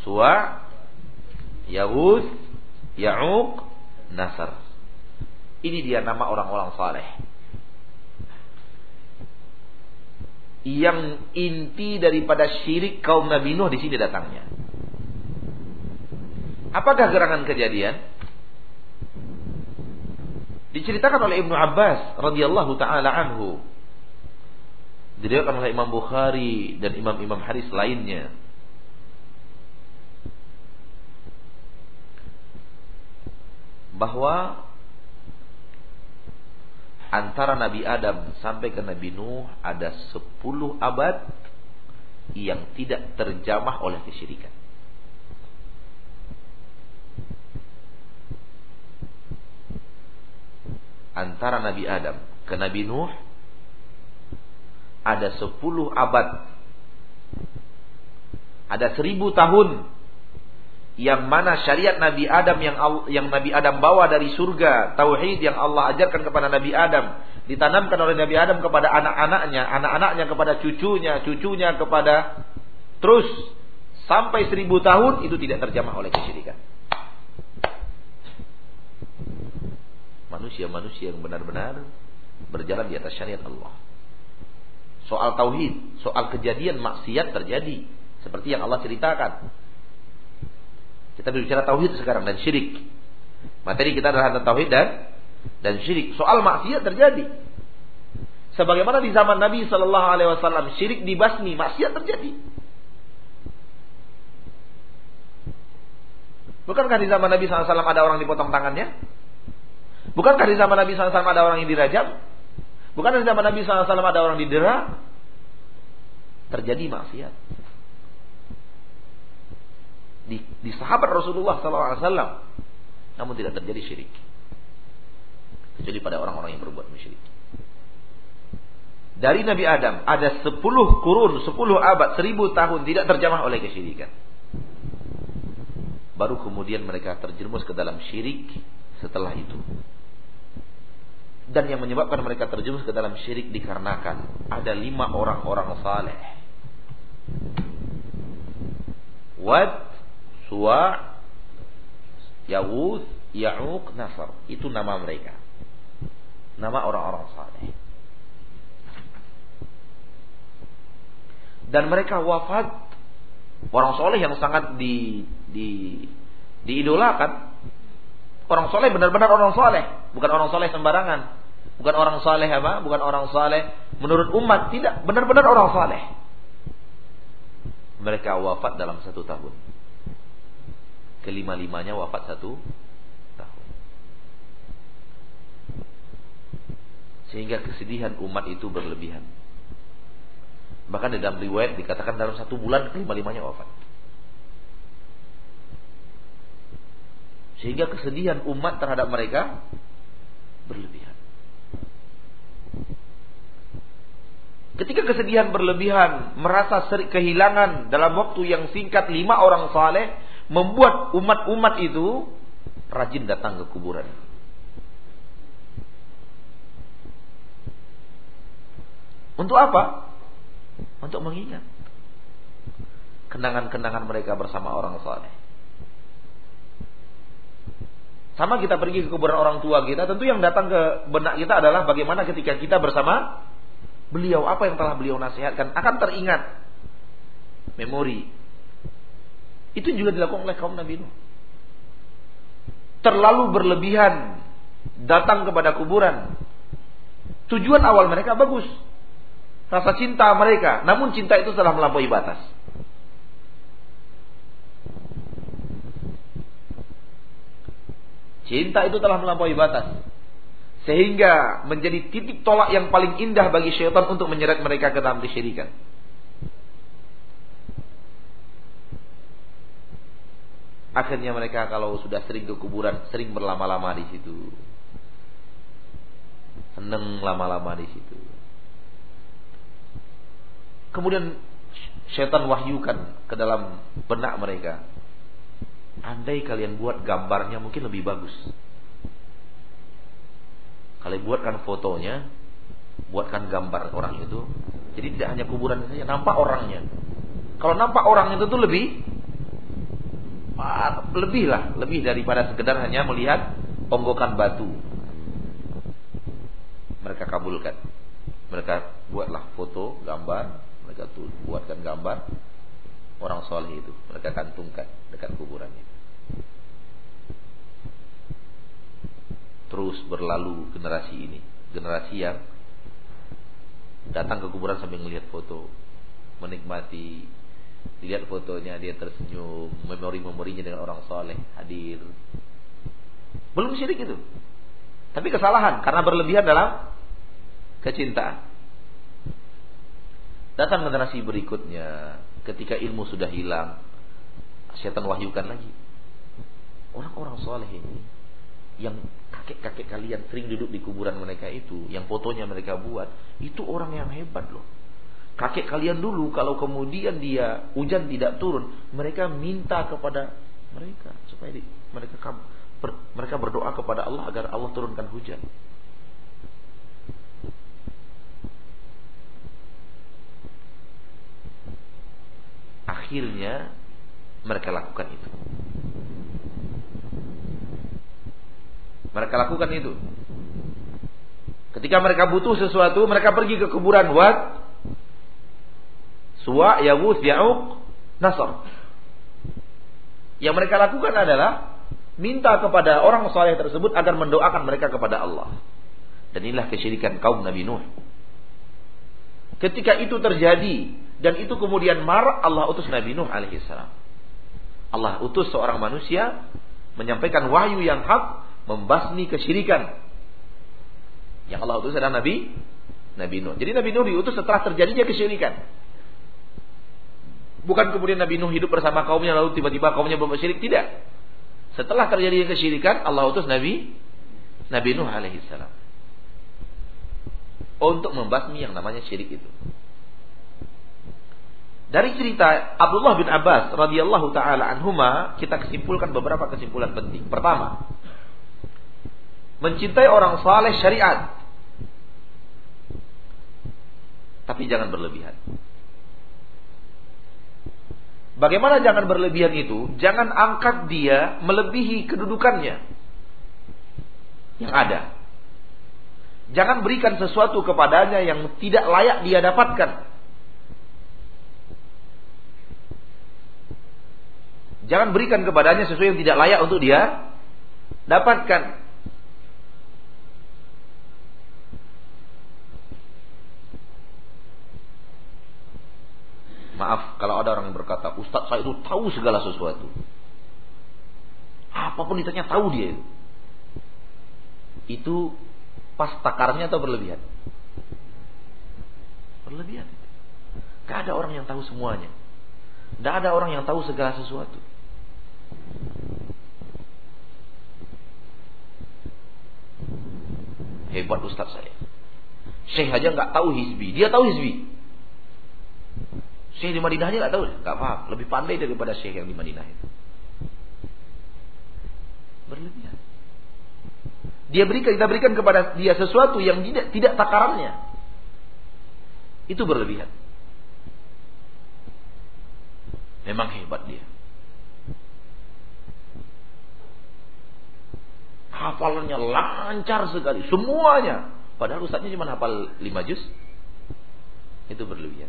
Suwa, Yahud, Ya'uq, Nasar. Ini dia nama orang-orang saleh. Yang inti daripada syirik kaum Nabi Nuh di sini datangnya. Apakah gerangan kejadian? Diceritakan oleh Ibnu Abbas radhiyallahu taala anhu. Diriwayatkan oleh Imam Bukhari dan imam-imam hadis lainnya. Bahwa antara Nabi Adam sampai ke Nabi Nuh ada 10 abad yang tidak terjamah oleh kesyirikan. Antara Nabi Adam ke Nabi Nuh ada 10 abad. Ada 1000 tahun yang mana syariat Nabi Adam yang yang Nabi Adam bawa dari surga, tauhid yang Allah ajarkan kepada Nabi Adam, ditanamkan oleh Nabi Adam kepada anak-anaknya, anak-anaknya kepada cucunya, cucunya kepada terus sampai seribu tahun itu tidak terjamah oleh kesyirikan. Manusia-manusia yang benar-benar berjalan di atas syariat Allah. Soal tauhid, soal kejadian maksiat terjadi seperti yang Allah ceritakan kita berbicara tauhid sekarang dan syirik. Materi kita adalah tentang tauhid dan dan syirik. Soal maksiat terjadi. Sebagaimana di zaman Nabi Shallallahu Alaihi Wasallam syirik dibasmi, maksiat terjadi. Bukankah di zaman Nabi SAW ada orang dipotong tangannya? Bukankah di zaman Nabi SAW ada orang yang dirajam? Bukankah di zaman Nabi SAW ada orang didera? Terjadi maksiat di, di sahabat Rasulullah SAW. Namun tidak terjadi syirik. Kecuali pada orang-orang yang berbuat musyrik. Dari Nabi Adam ada 10 kurun, 10 abad, 1000 tahun tidak terjamah oleh kesyirikan. Baru kemudian mereka terjerumus ke dalam syirik setelah itu. Dan yang menyebabkan mereka terjerumus ke dalam syirik dikarenakan ada lima orang-orang saleh. Wad Suwa, Yawud, Ya'uq, Nasr. Itu nama mereka. Nama orang-orang saleh. Dan mereka wafat orang soleh yang sangat di, di diidolakan. Orang soleh benar-benar orang soleh, bukan orang soleh sembarangan, bukan orang soleh apa, bukan orang soleh menurut umat, tidak benar-benar orang soleh. Mereka wafat dalam satu tahun kelima-limanya wafat satu tahun. Sehingga kesedihan umat itu berlebihan. Bahkan dalam riwayat dikatakan dalam satu bulan kelima-limanya wafat. Sehingga kesedihan umat terhadap mereka berlebihan. Ketika kesedihan berlebihan, merasa kehilangan dalam waktu yang singkat lima orang saleh, membuat umat-umat itu rajin datang ke kuburan. Untuk apa? Untuk mengingat kenangan-kenangan mereka bersama orang saleh. Sama kita pergi ke kuburan orang tua kita, tentu yang datang ke benak kita adalah bagaimana ketika kita bersama beliau, apa yang telah beliau nasihatkan akan teringat memori itu juga dilakukan oleh kaum Nabi Nuh. Terlalu berlebihan datang kepada kuburan. Tujuan awal mereka bagus. Rasa cinta mereka, namun cinta itu telah melampaui batas. Cinta itu telah melampaui batas. Sehingga menjadi titik tolak yang paling indah bagi syaitan untuk menyeret mereka ke dalam kesyirikan. Akhirnya mereka kalau sudah sering ke kuburan, sering berlama-lama di situ. Seneng lama-lama di situ. Kemudian setan wahyukan ke dalam benak mereka. Andai kalian buat gambarnya mungkin lebih bagus. Kalian buatkan fotonya, buatkan gambar orang itu. Jadi tidak hanya kuburan saja, nampak orangnya. Kalau nampak orang itu tuh lebih lebih lah, lebih daripada sekedar hanya melihat onggokan batu. Mereka kabulkan. Mereka buatlah foto, gambar, mereka tuh buatkan gambar orang soleh itu, mereka kantungkan dekat kuburannya. Terus berlalu generasi ini, generasi yang datang ke kuburan sambil melihat foto, menikmati Dilihat fotonya dia tersenyum, memori-memorinya dengan orang soleh hadir. Belum syirik itu. Tapi kesalahan karena berlebihan dalam kecintaan. Datang generasi berikutnya, ketika ilmu sudah hilang, setan wahyukan lagi. Orang-orang soleh ini yang kakek-kakek kalian sering duduk di kuburan mereka itu, yang fotonya mereka buat, itu orang yang hebat loh. Kakek kalian dulu kalau kemudian dia hujan tidak turun, mereka minta kepada mereka supaya di, mereka mereka berdoa kepada Allah agar Allah turunkan hujan. Akhirnya mereka lakukan itu. Mereka lakukan itu. Ketika mereka butuh sesuatu, mereka pergi ke kuburan Wat Suwa, Yawus, Ya'uq, Nasr. Yang mereka lakukan adalah minta kepada orang soleh tersebut agar mendoakan mereka kepada Allah. Dan inilah kesyirikan kaum Nabi Nuh. Ketika itu terjadi dan itu kemudian marah Allah utus Nabi Nuh alaihissalam. Allah utus seorang manusia menyampaikan wahyu yang hak membasmi kesyirikan. Yang Allah utus adalah Nabi Nabi Nuh. Jadi Nabi Nuh diutus setelah terjadinya kesyirikan. Bukan kemudian Nabi Nuh hidup bersama kaumnya lalu tiba-tiba kaumnya berbuat Tidak. Setelah terjadi kesyirikan, Allah utus Nabi Nabi Nuh alaihissalam untuk membasmi yang namanya syirik itu. Dari cerita Abdullah bin Abbas radhiyallahu taala anhuma, kita kesimpulkan beberapa kesimpulan penting. Pertama, mencintai orang saleh syariat. Tapi jangan berlebihan. Bagaimana jangan berlebihan itu? Jangan angkat dia melebihi kedudukannya yang ada. Jangan berikan sesuatu kepadanya yang tidak layak dia dapatkan. Jangan berikan kepadanya sesuatu yang tidak layak untuk dia dapatkan. Maaf kalau ada orang yang berkata, Ustadz saya itu tahu segala sesuatu. Apa pun ditanya tahu dia itu. Itu pas takarnya atau berlebihan? Berlebihan. Gak ada orang yang tahu semuanya. Gak ada orang yang tahu segala sesuatu. Hebat Ustadz saya. Syekh aja nggak tahu hizbi. Dia tahu hizbi. Syekh di Madinah aja nggak tahu, nggak paham. Lebih pandai daripada Syekh yang di Madinah itu. Berlebihan. Dia berikan, kita berikan kepada dia sesuatu yang tidak tidak takarannya. Itu berlebihan. Memang hebat dia. Hafalannya lancar sekali, semuanya. Padahal ustaznya cuma hafal lima juz. Itu berlebihan.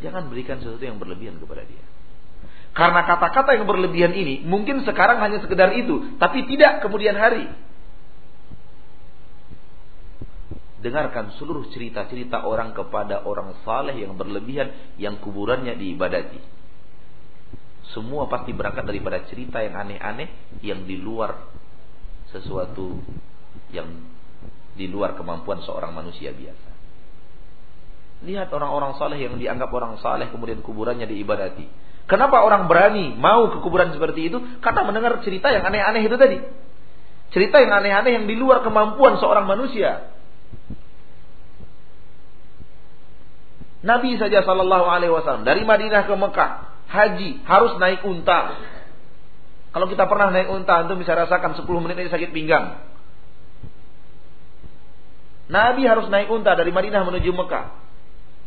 Jangan berikan sesuatu yang berlebihan kepada dia. Karena kata-kata yang berlebihan ini mungkin sekarang hanya sekedar itu, tapi tidak kemudian hari. Dengarkan seluruh cerita-cerita orang kepada orang saleh yang berlebihan yang kuburannya diibadati. Semua pasti berangkat daripada cerita yang aneh-aneh yang di luar sesuatu yang di luar kemampuan seorang manusia biasa. Lihat orang-orang saleh yang dianggap orang saleh kemudian kuburannya diibadati. Kenapa orang berani mau ke kuburan seperti itu? Karena mendengar cerita yang aneh-aneh itu tadi. Cerita yang aneh-aneh yang di luar kemampuan seorang manusia. Nabi saja Shallallahu Alaihi Wasallam dari Madinah ke Mekah haji harus naik unta. Kalau kita pernah naik unta, itu bisa rasakan 10 menit ini sakit pinggang. Nabi harus naik unta dari Madinah menuju Mekah.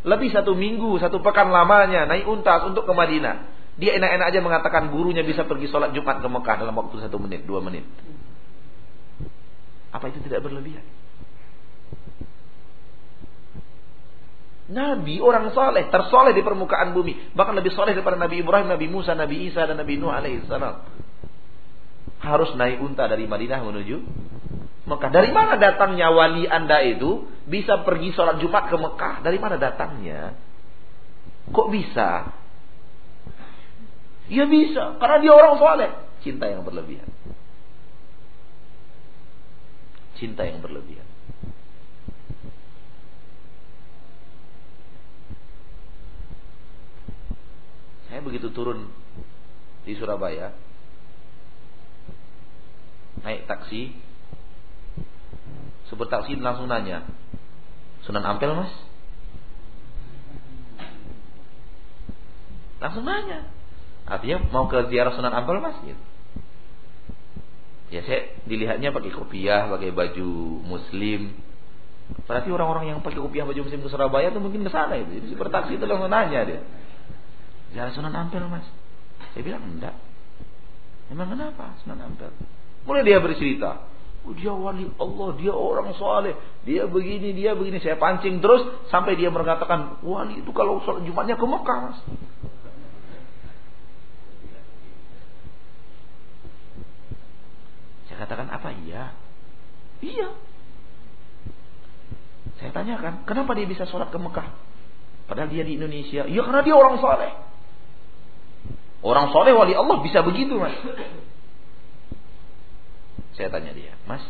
Lebih satu minggu, satu pekan lamanya naik unta untuk ke Madinah. Dia enak-enak aja mengatakan gurunya bisa pergi sholat Jumat ke Mekah dalam waktu satu menit, dua menit. Apa itu tidak berlebihan? Nabi orang soleh, tersoleh di permukaan bumi, bahkan lebih soleh daripada Nabi Ibrahim, Nabi Musa, Nabi Isa dan Nabi Nuh alaihissalam. Harus naik unta dari Madinah menuju Mekah. Dari mana datangnya wali anda itu bisa pergi sholat Jumat ke Mekah? Dari mana datangnya? Kok bisa? Ya bisa, karena dia orang soleh. Cinta yang berlebihan. Cinta yang berlebihan. Saya begitu turun di Surabaya, naik taksi, supir taksi langsung nanya, Sunan Ampel mas? Langsung nanya. Artinya mau ke ziarah Sunan Ampel mas? Gitu. Ya saya dilihatnya pakai kopiah, pakai baju muslim. Berarti orang-orang yang pakai kopiah baju muslim ke Surabaya itu mungkin ke sana itu. Jadi super taksi itu langsung nanya dia. Ziarah Sunan Ampel mas. Saya bilang enggak. Emang kenapa Sunan Ampel? Mulai dia bercerita. Oh, dia wali Allah, dia orang soleh, dia begini, dia begini. Saya pancing terus sampai dia mengatakan wali itu kalau sholat Jumatnya ke Mekah mas. Saya katakan apa iya? Iya. Saya tanyakan, kenapa dia bisa sholat ke Mekah? Padahal dia di Indonesia. Iya karena dia orang soleh. Orang soleh wali Allah bisa begitu mas. Saya tanya dia, mas,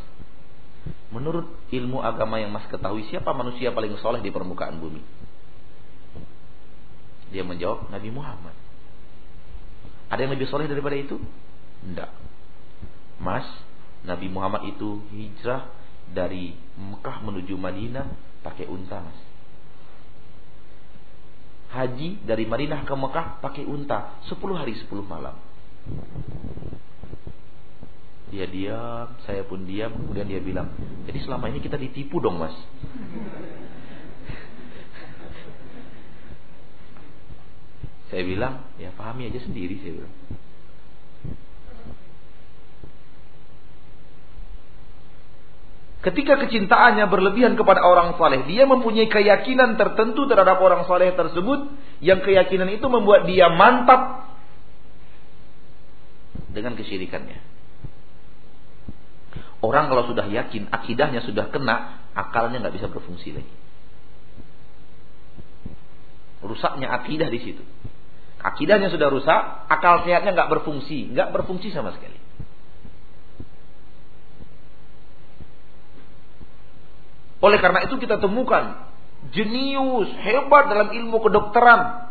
menurut ilmu agama yang mas ketahui siapa manusia paling soleh di permukaan bumi? Dia menjawab Nabi Muhammad. Ada yang lebih soleh daripada itu? Tidak. Mas, Nabi Muhammad itu hijrah dari Mekah menuju Madinah pakai unta, mas haji dari Madinah ke Mekah pakai unta 10 hari 10 malam. Dia diam, saya pun diam, kemudian dia bilang, "Jadi selama ini kita ditipu dong, Mas." saya bilang, "Ya pahami aja sendiri," saya bilang. Ketika kecintaannya berlebihan kepada orang saleh, dia mempunyai keyakinan tertentu terhadap orang saleh tersebut, yang keyakinan itu membuat dia mantap dengan kesyirikannya. Orang kalau sudah yakin akidahnya sudah kena, akalnya nggak bisa berfungsi lagi. Rusaknya akidah di situ. Akidahnya sudah rusak, akal sehatnya nggak berfungsi, nggak berfungsi sama sekali. Oleh karena itu kita temukan jenius hebat dalam ilmu kedokteran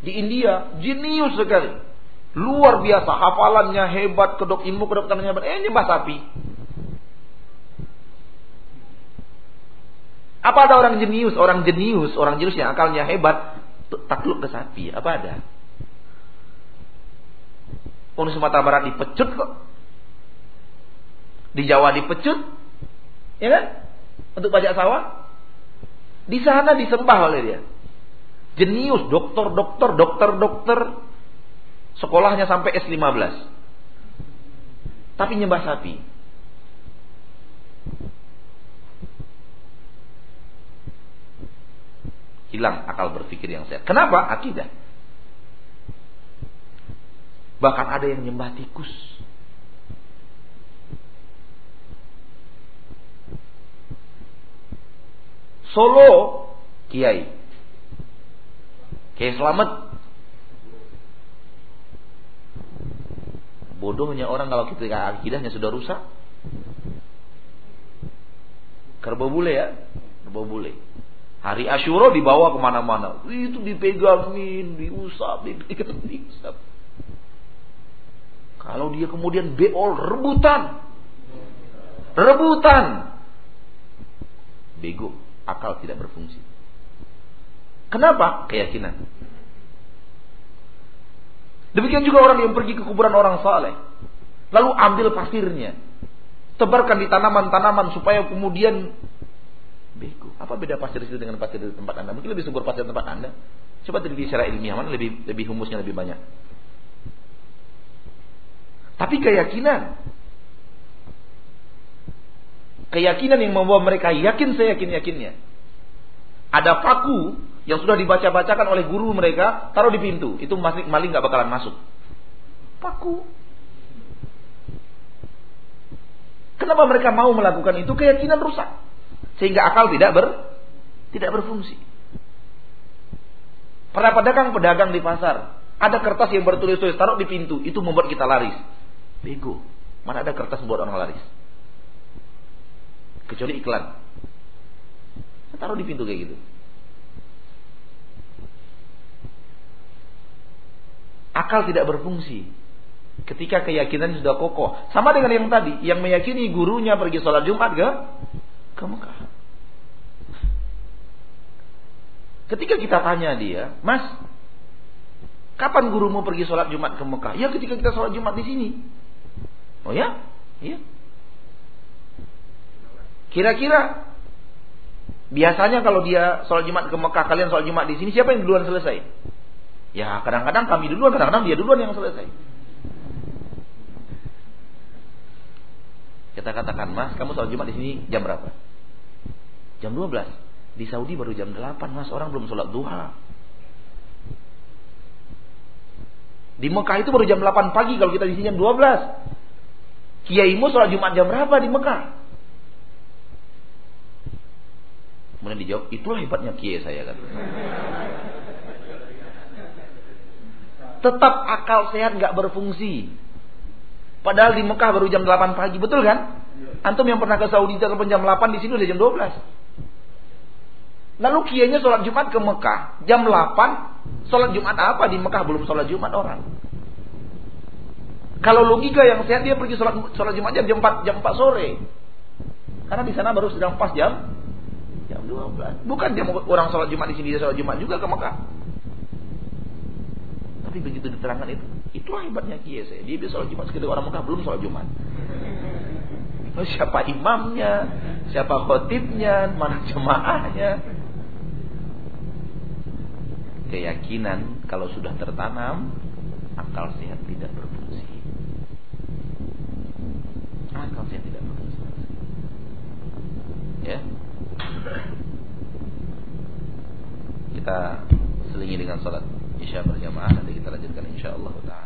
di India, jenius sekali. Luar biasa, hafalannya hebat, kedok ilmu kedokterannya hebat. Eh, sapi. Apa ada orang jenius, orang jenius, orang jenius yang akalnya hebat takluk ke sapi? Apa ada? Orang Sumatera Barat dipecut kok. Di Jawa dipecut, Ya kan? Untuk pajak sawah. Di sana disembah oleh dia. Jenius, dokter, dokter, dokter, dokter. Sekolahnya sampai S15. Tapi nyembah sapi. Hilang akal berpikir yang sehat. Kenapa? Akidah. Bahkan ada yang nyembah tikus. Solo Kiai. Kiai Selamat. Bodohnya orang kalau ketika akidahnya sudah rusak. Kerbau bule ya. Kerbau bule. Hari Ashura dibawa ke mana-mana. Itu dipegangin, diusap, diusap. Kalau dia kemudian beol rebutan. Rebutan. Bego, akal tidak berfungsi. Kenapa? Keyakinan. Demikian juga orang yang pergi ke kuburan orang saleh. Lalu ambil pasirnya. Tebarkan di tanaman-tanaman supaya kemudian bego. Apa beda pasir itu dengan pasir di tempat Anda? Mungkin lebih subur pasir di tempat Anda. Coba teliti secara ilmiah mana lebih lebih humusnya lebih banyak. Tapi keyakinan. Keyakinan yang membawa mereka yakin saya yakin-yakinnya. Ada paku yang sudah dibaca-bacakan oleh guru mereka, taruh di pintu. Itu masih maling nggak bakalan masuk. Paku. Kenapa mereka mau melakukan itu? Keyakinan rusak. Sehingga akal tidak ber tidak berfungsi. Para pedagang-pedagang di pasar, ada kertas yang bertulis-tulis taruh di pintu, itu membuat kita laris. Bego. Mana ada kertas membuat orang laris? Kecuali iklan. Taruh di pintu kayak gitu. Akal tidak berfungsi. Ketika keyakinan sudah kokoh. Sama dengan yang tadi. Yang meyakini gurunya pergi sholat Jumat ke, ke Mekah. Ketika kita tanya dia, Mas, kapan gurumu pergi sholat Jumat ke Mekah? Ya ketika kita sholat Jumat di sini. Oh ya? Iya. Kira-kira biasanya kalau dia sholat Jumat ke Mekah, kalian sholat Jumat di sini, siapa yang duluan selesai? Ya kadang-kadang kami duluan, kadang-kadang dia duluan yang selesai. Kita katakan, Mas, kamu sholat Jumat di sini jam berapa? Jam 12. Di Saudi baru jam 8 mas orang belum sholat duha. Di Mekah itu baru jam 8 pagi kalau kita di sini jam 12. Kiaimu sholat Jumat jam berapa di Mekah? Kemudian dijawab, itulah hebatnya kiai saya kan. Tetap akal sehat nggak berfungsi. Padahal di Mekah baru jam 8 pagi, betul kan? Antum yang pernah ke Saudi jam 8 di sini udah jam 12. Lalu kiainya sholat Jumat ke Mekah. Jam 8, sholat Jumat apa di Mekah? Belum sholat Jumat orang. Kalau logika yang sehat dia pergi sholat, sholat Jumat jam 4, jam 4 sore. Karena di sana baru sedang pas jam jam 12. Bukan dia orang sholat Jumat di sini dia sholat Jumat juga ke Mekah. Tapi begitu diterangkan itu, itulah hebatnya kiai saya. Dia bisa sholat Jumat sekedar orang Mekah belum sholat Jumat. Siapa imamnya, siapa khotibnya, mana jemaahnya keyakinan kalau sudah tertanam akal sehat tidak berfungsi. Akal sehat tidak berfungsi. Ya. Kita selingi dengan salat Isya berjamaah nanti kita lanjutkan insyaallah taala.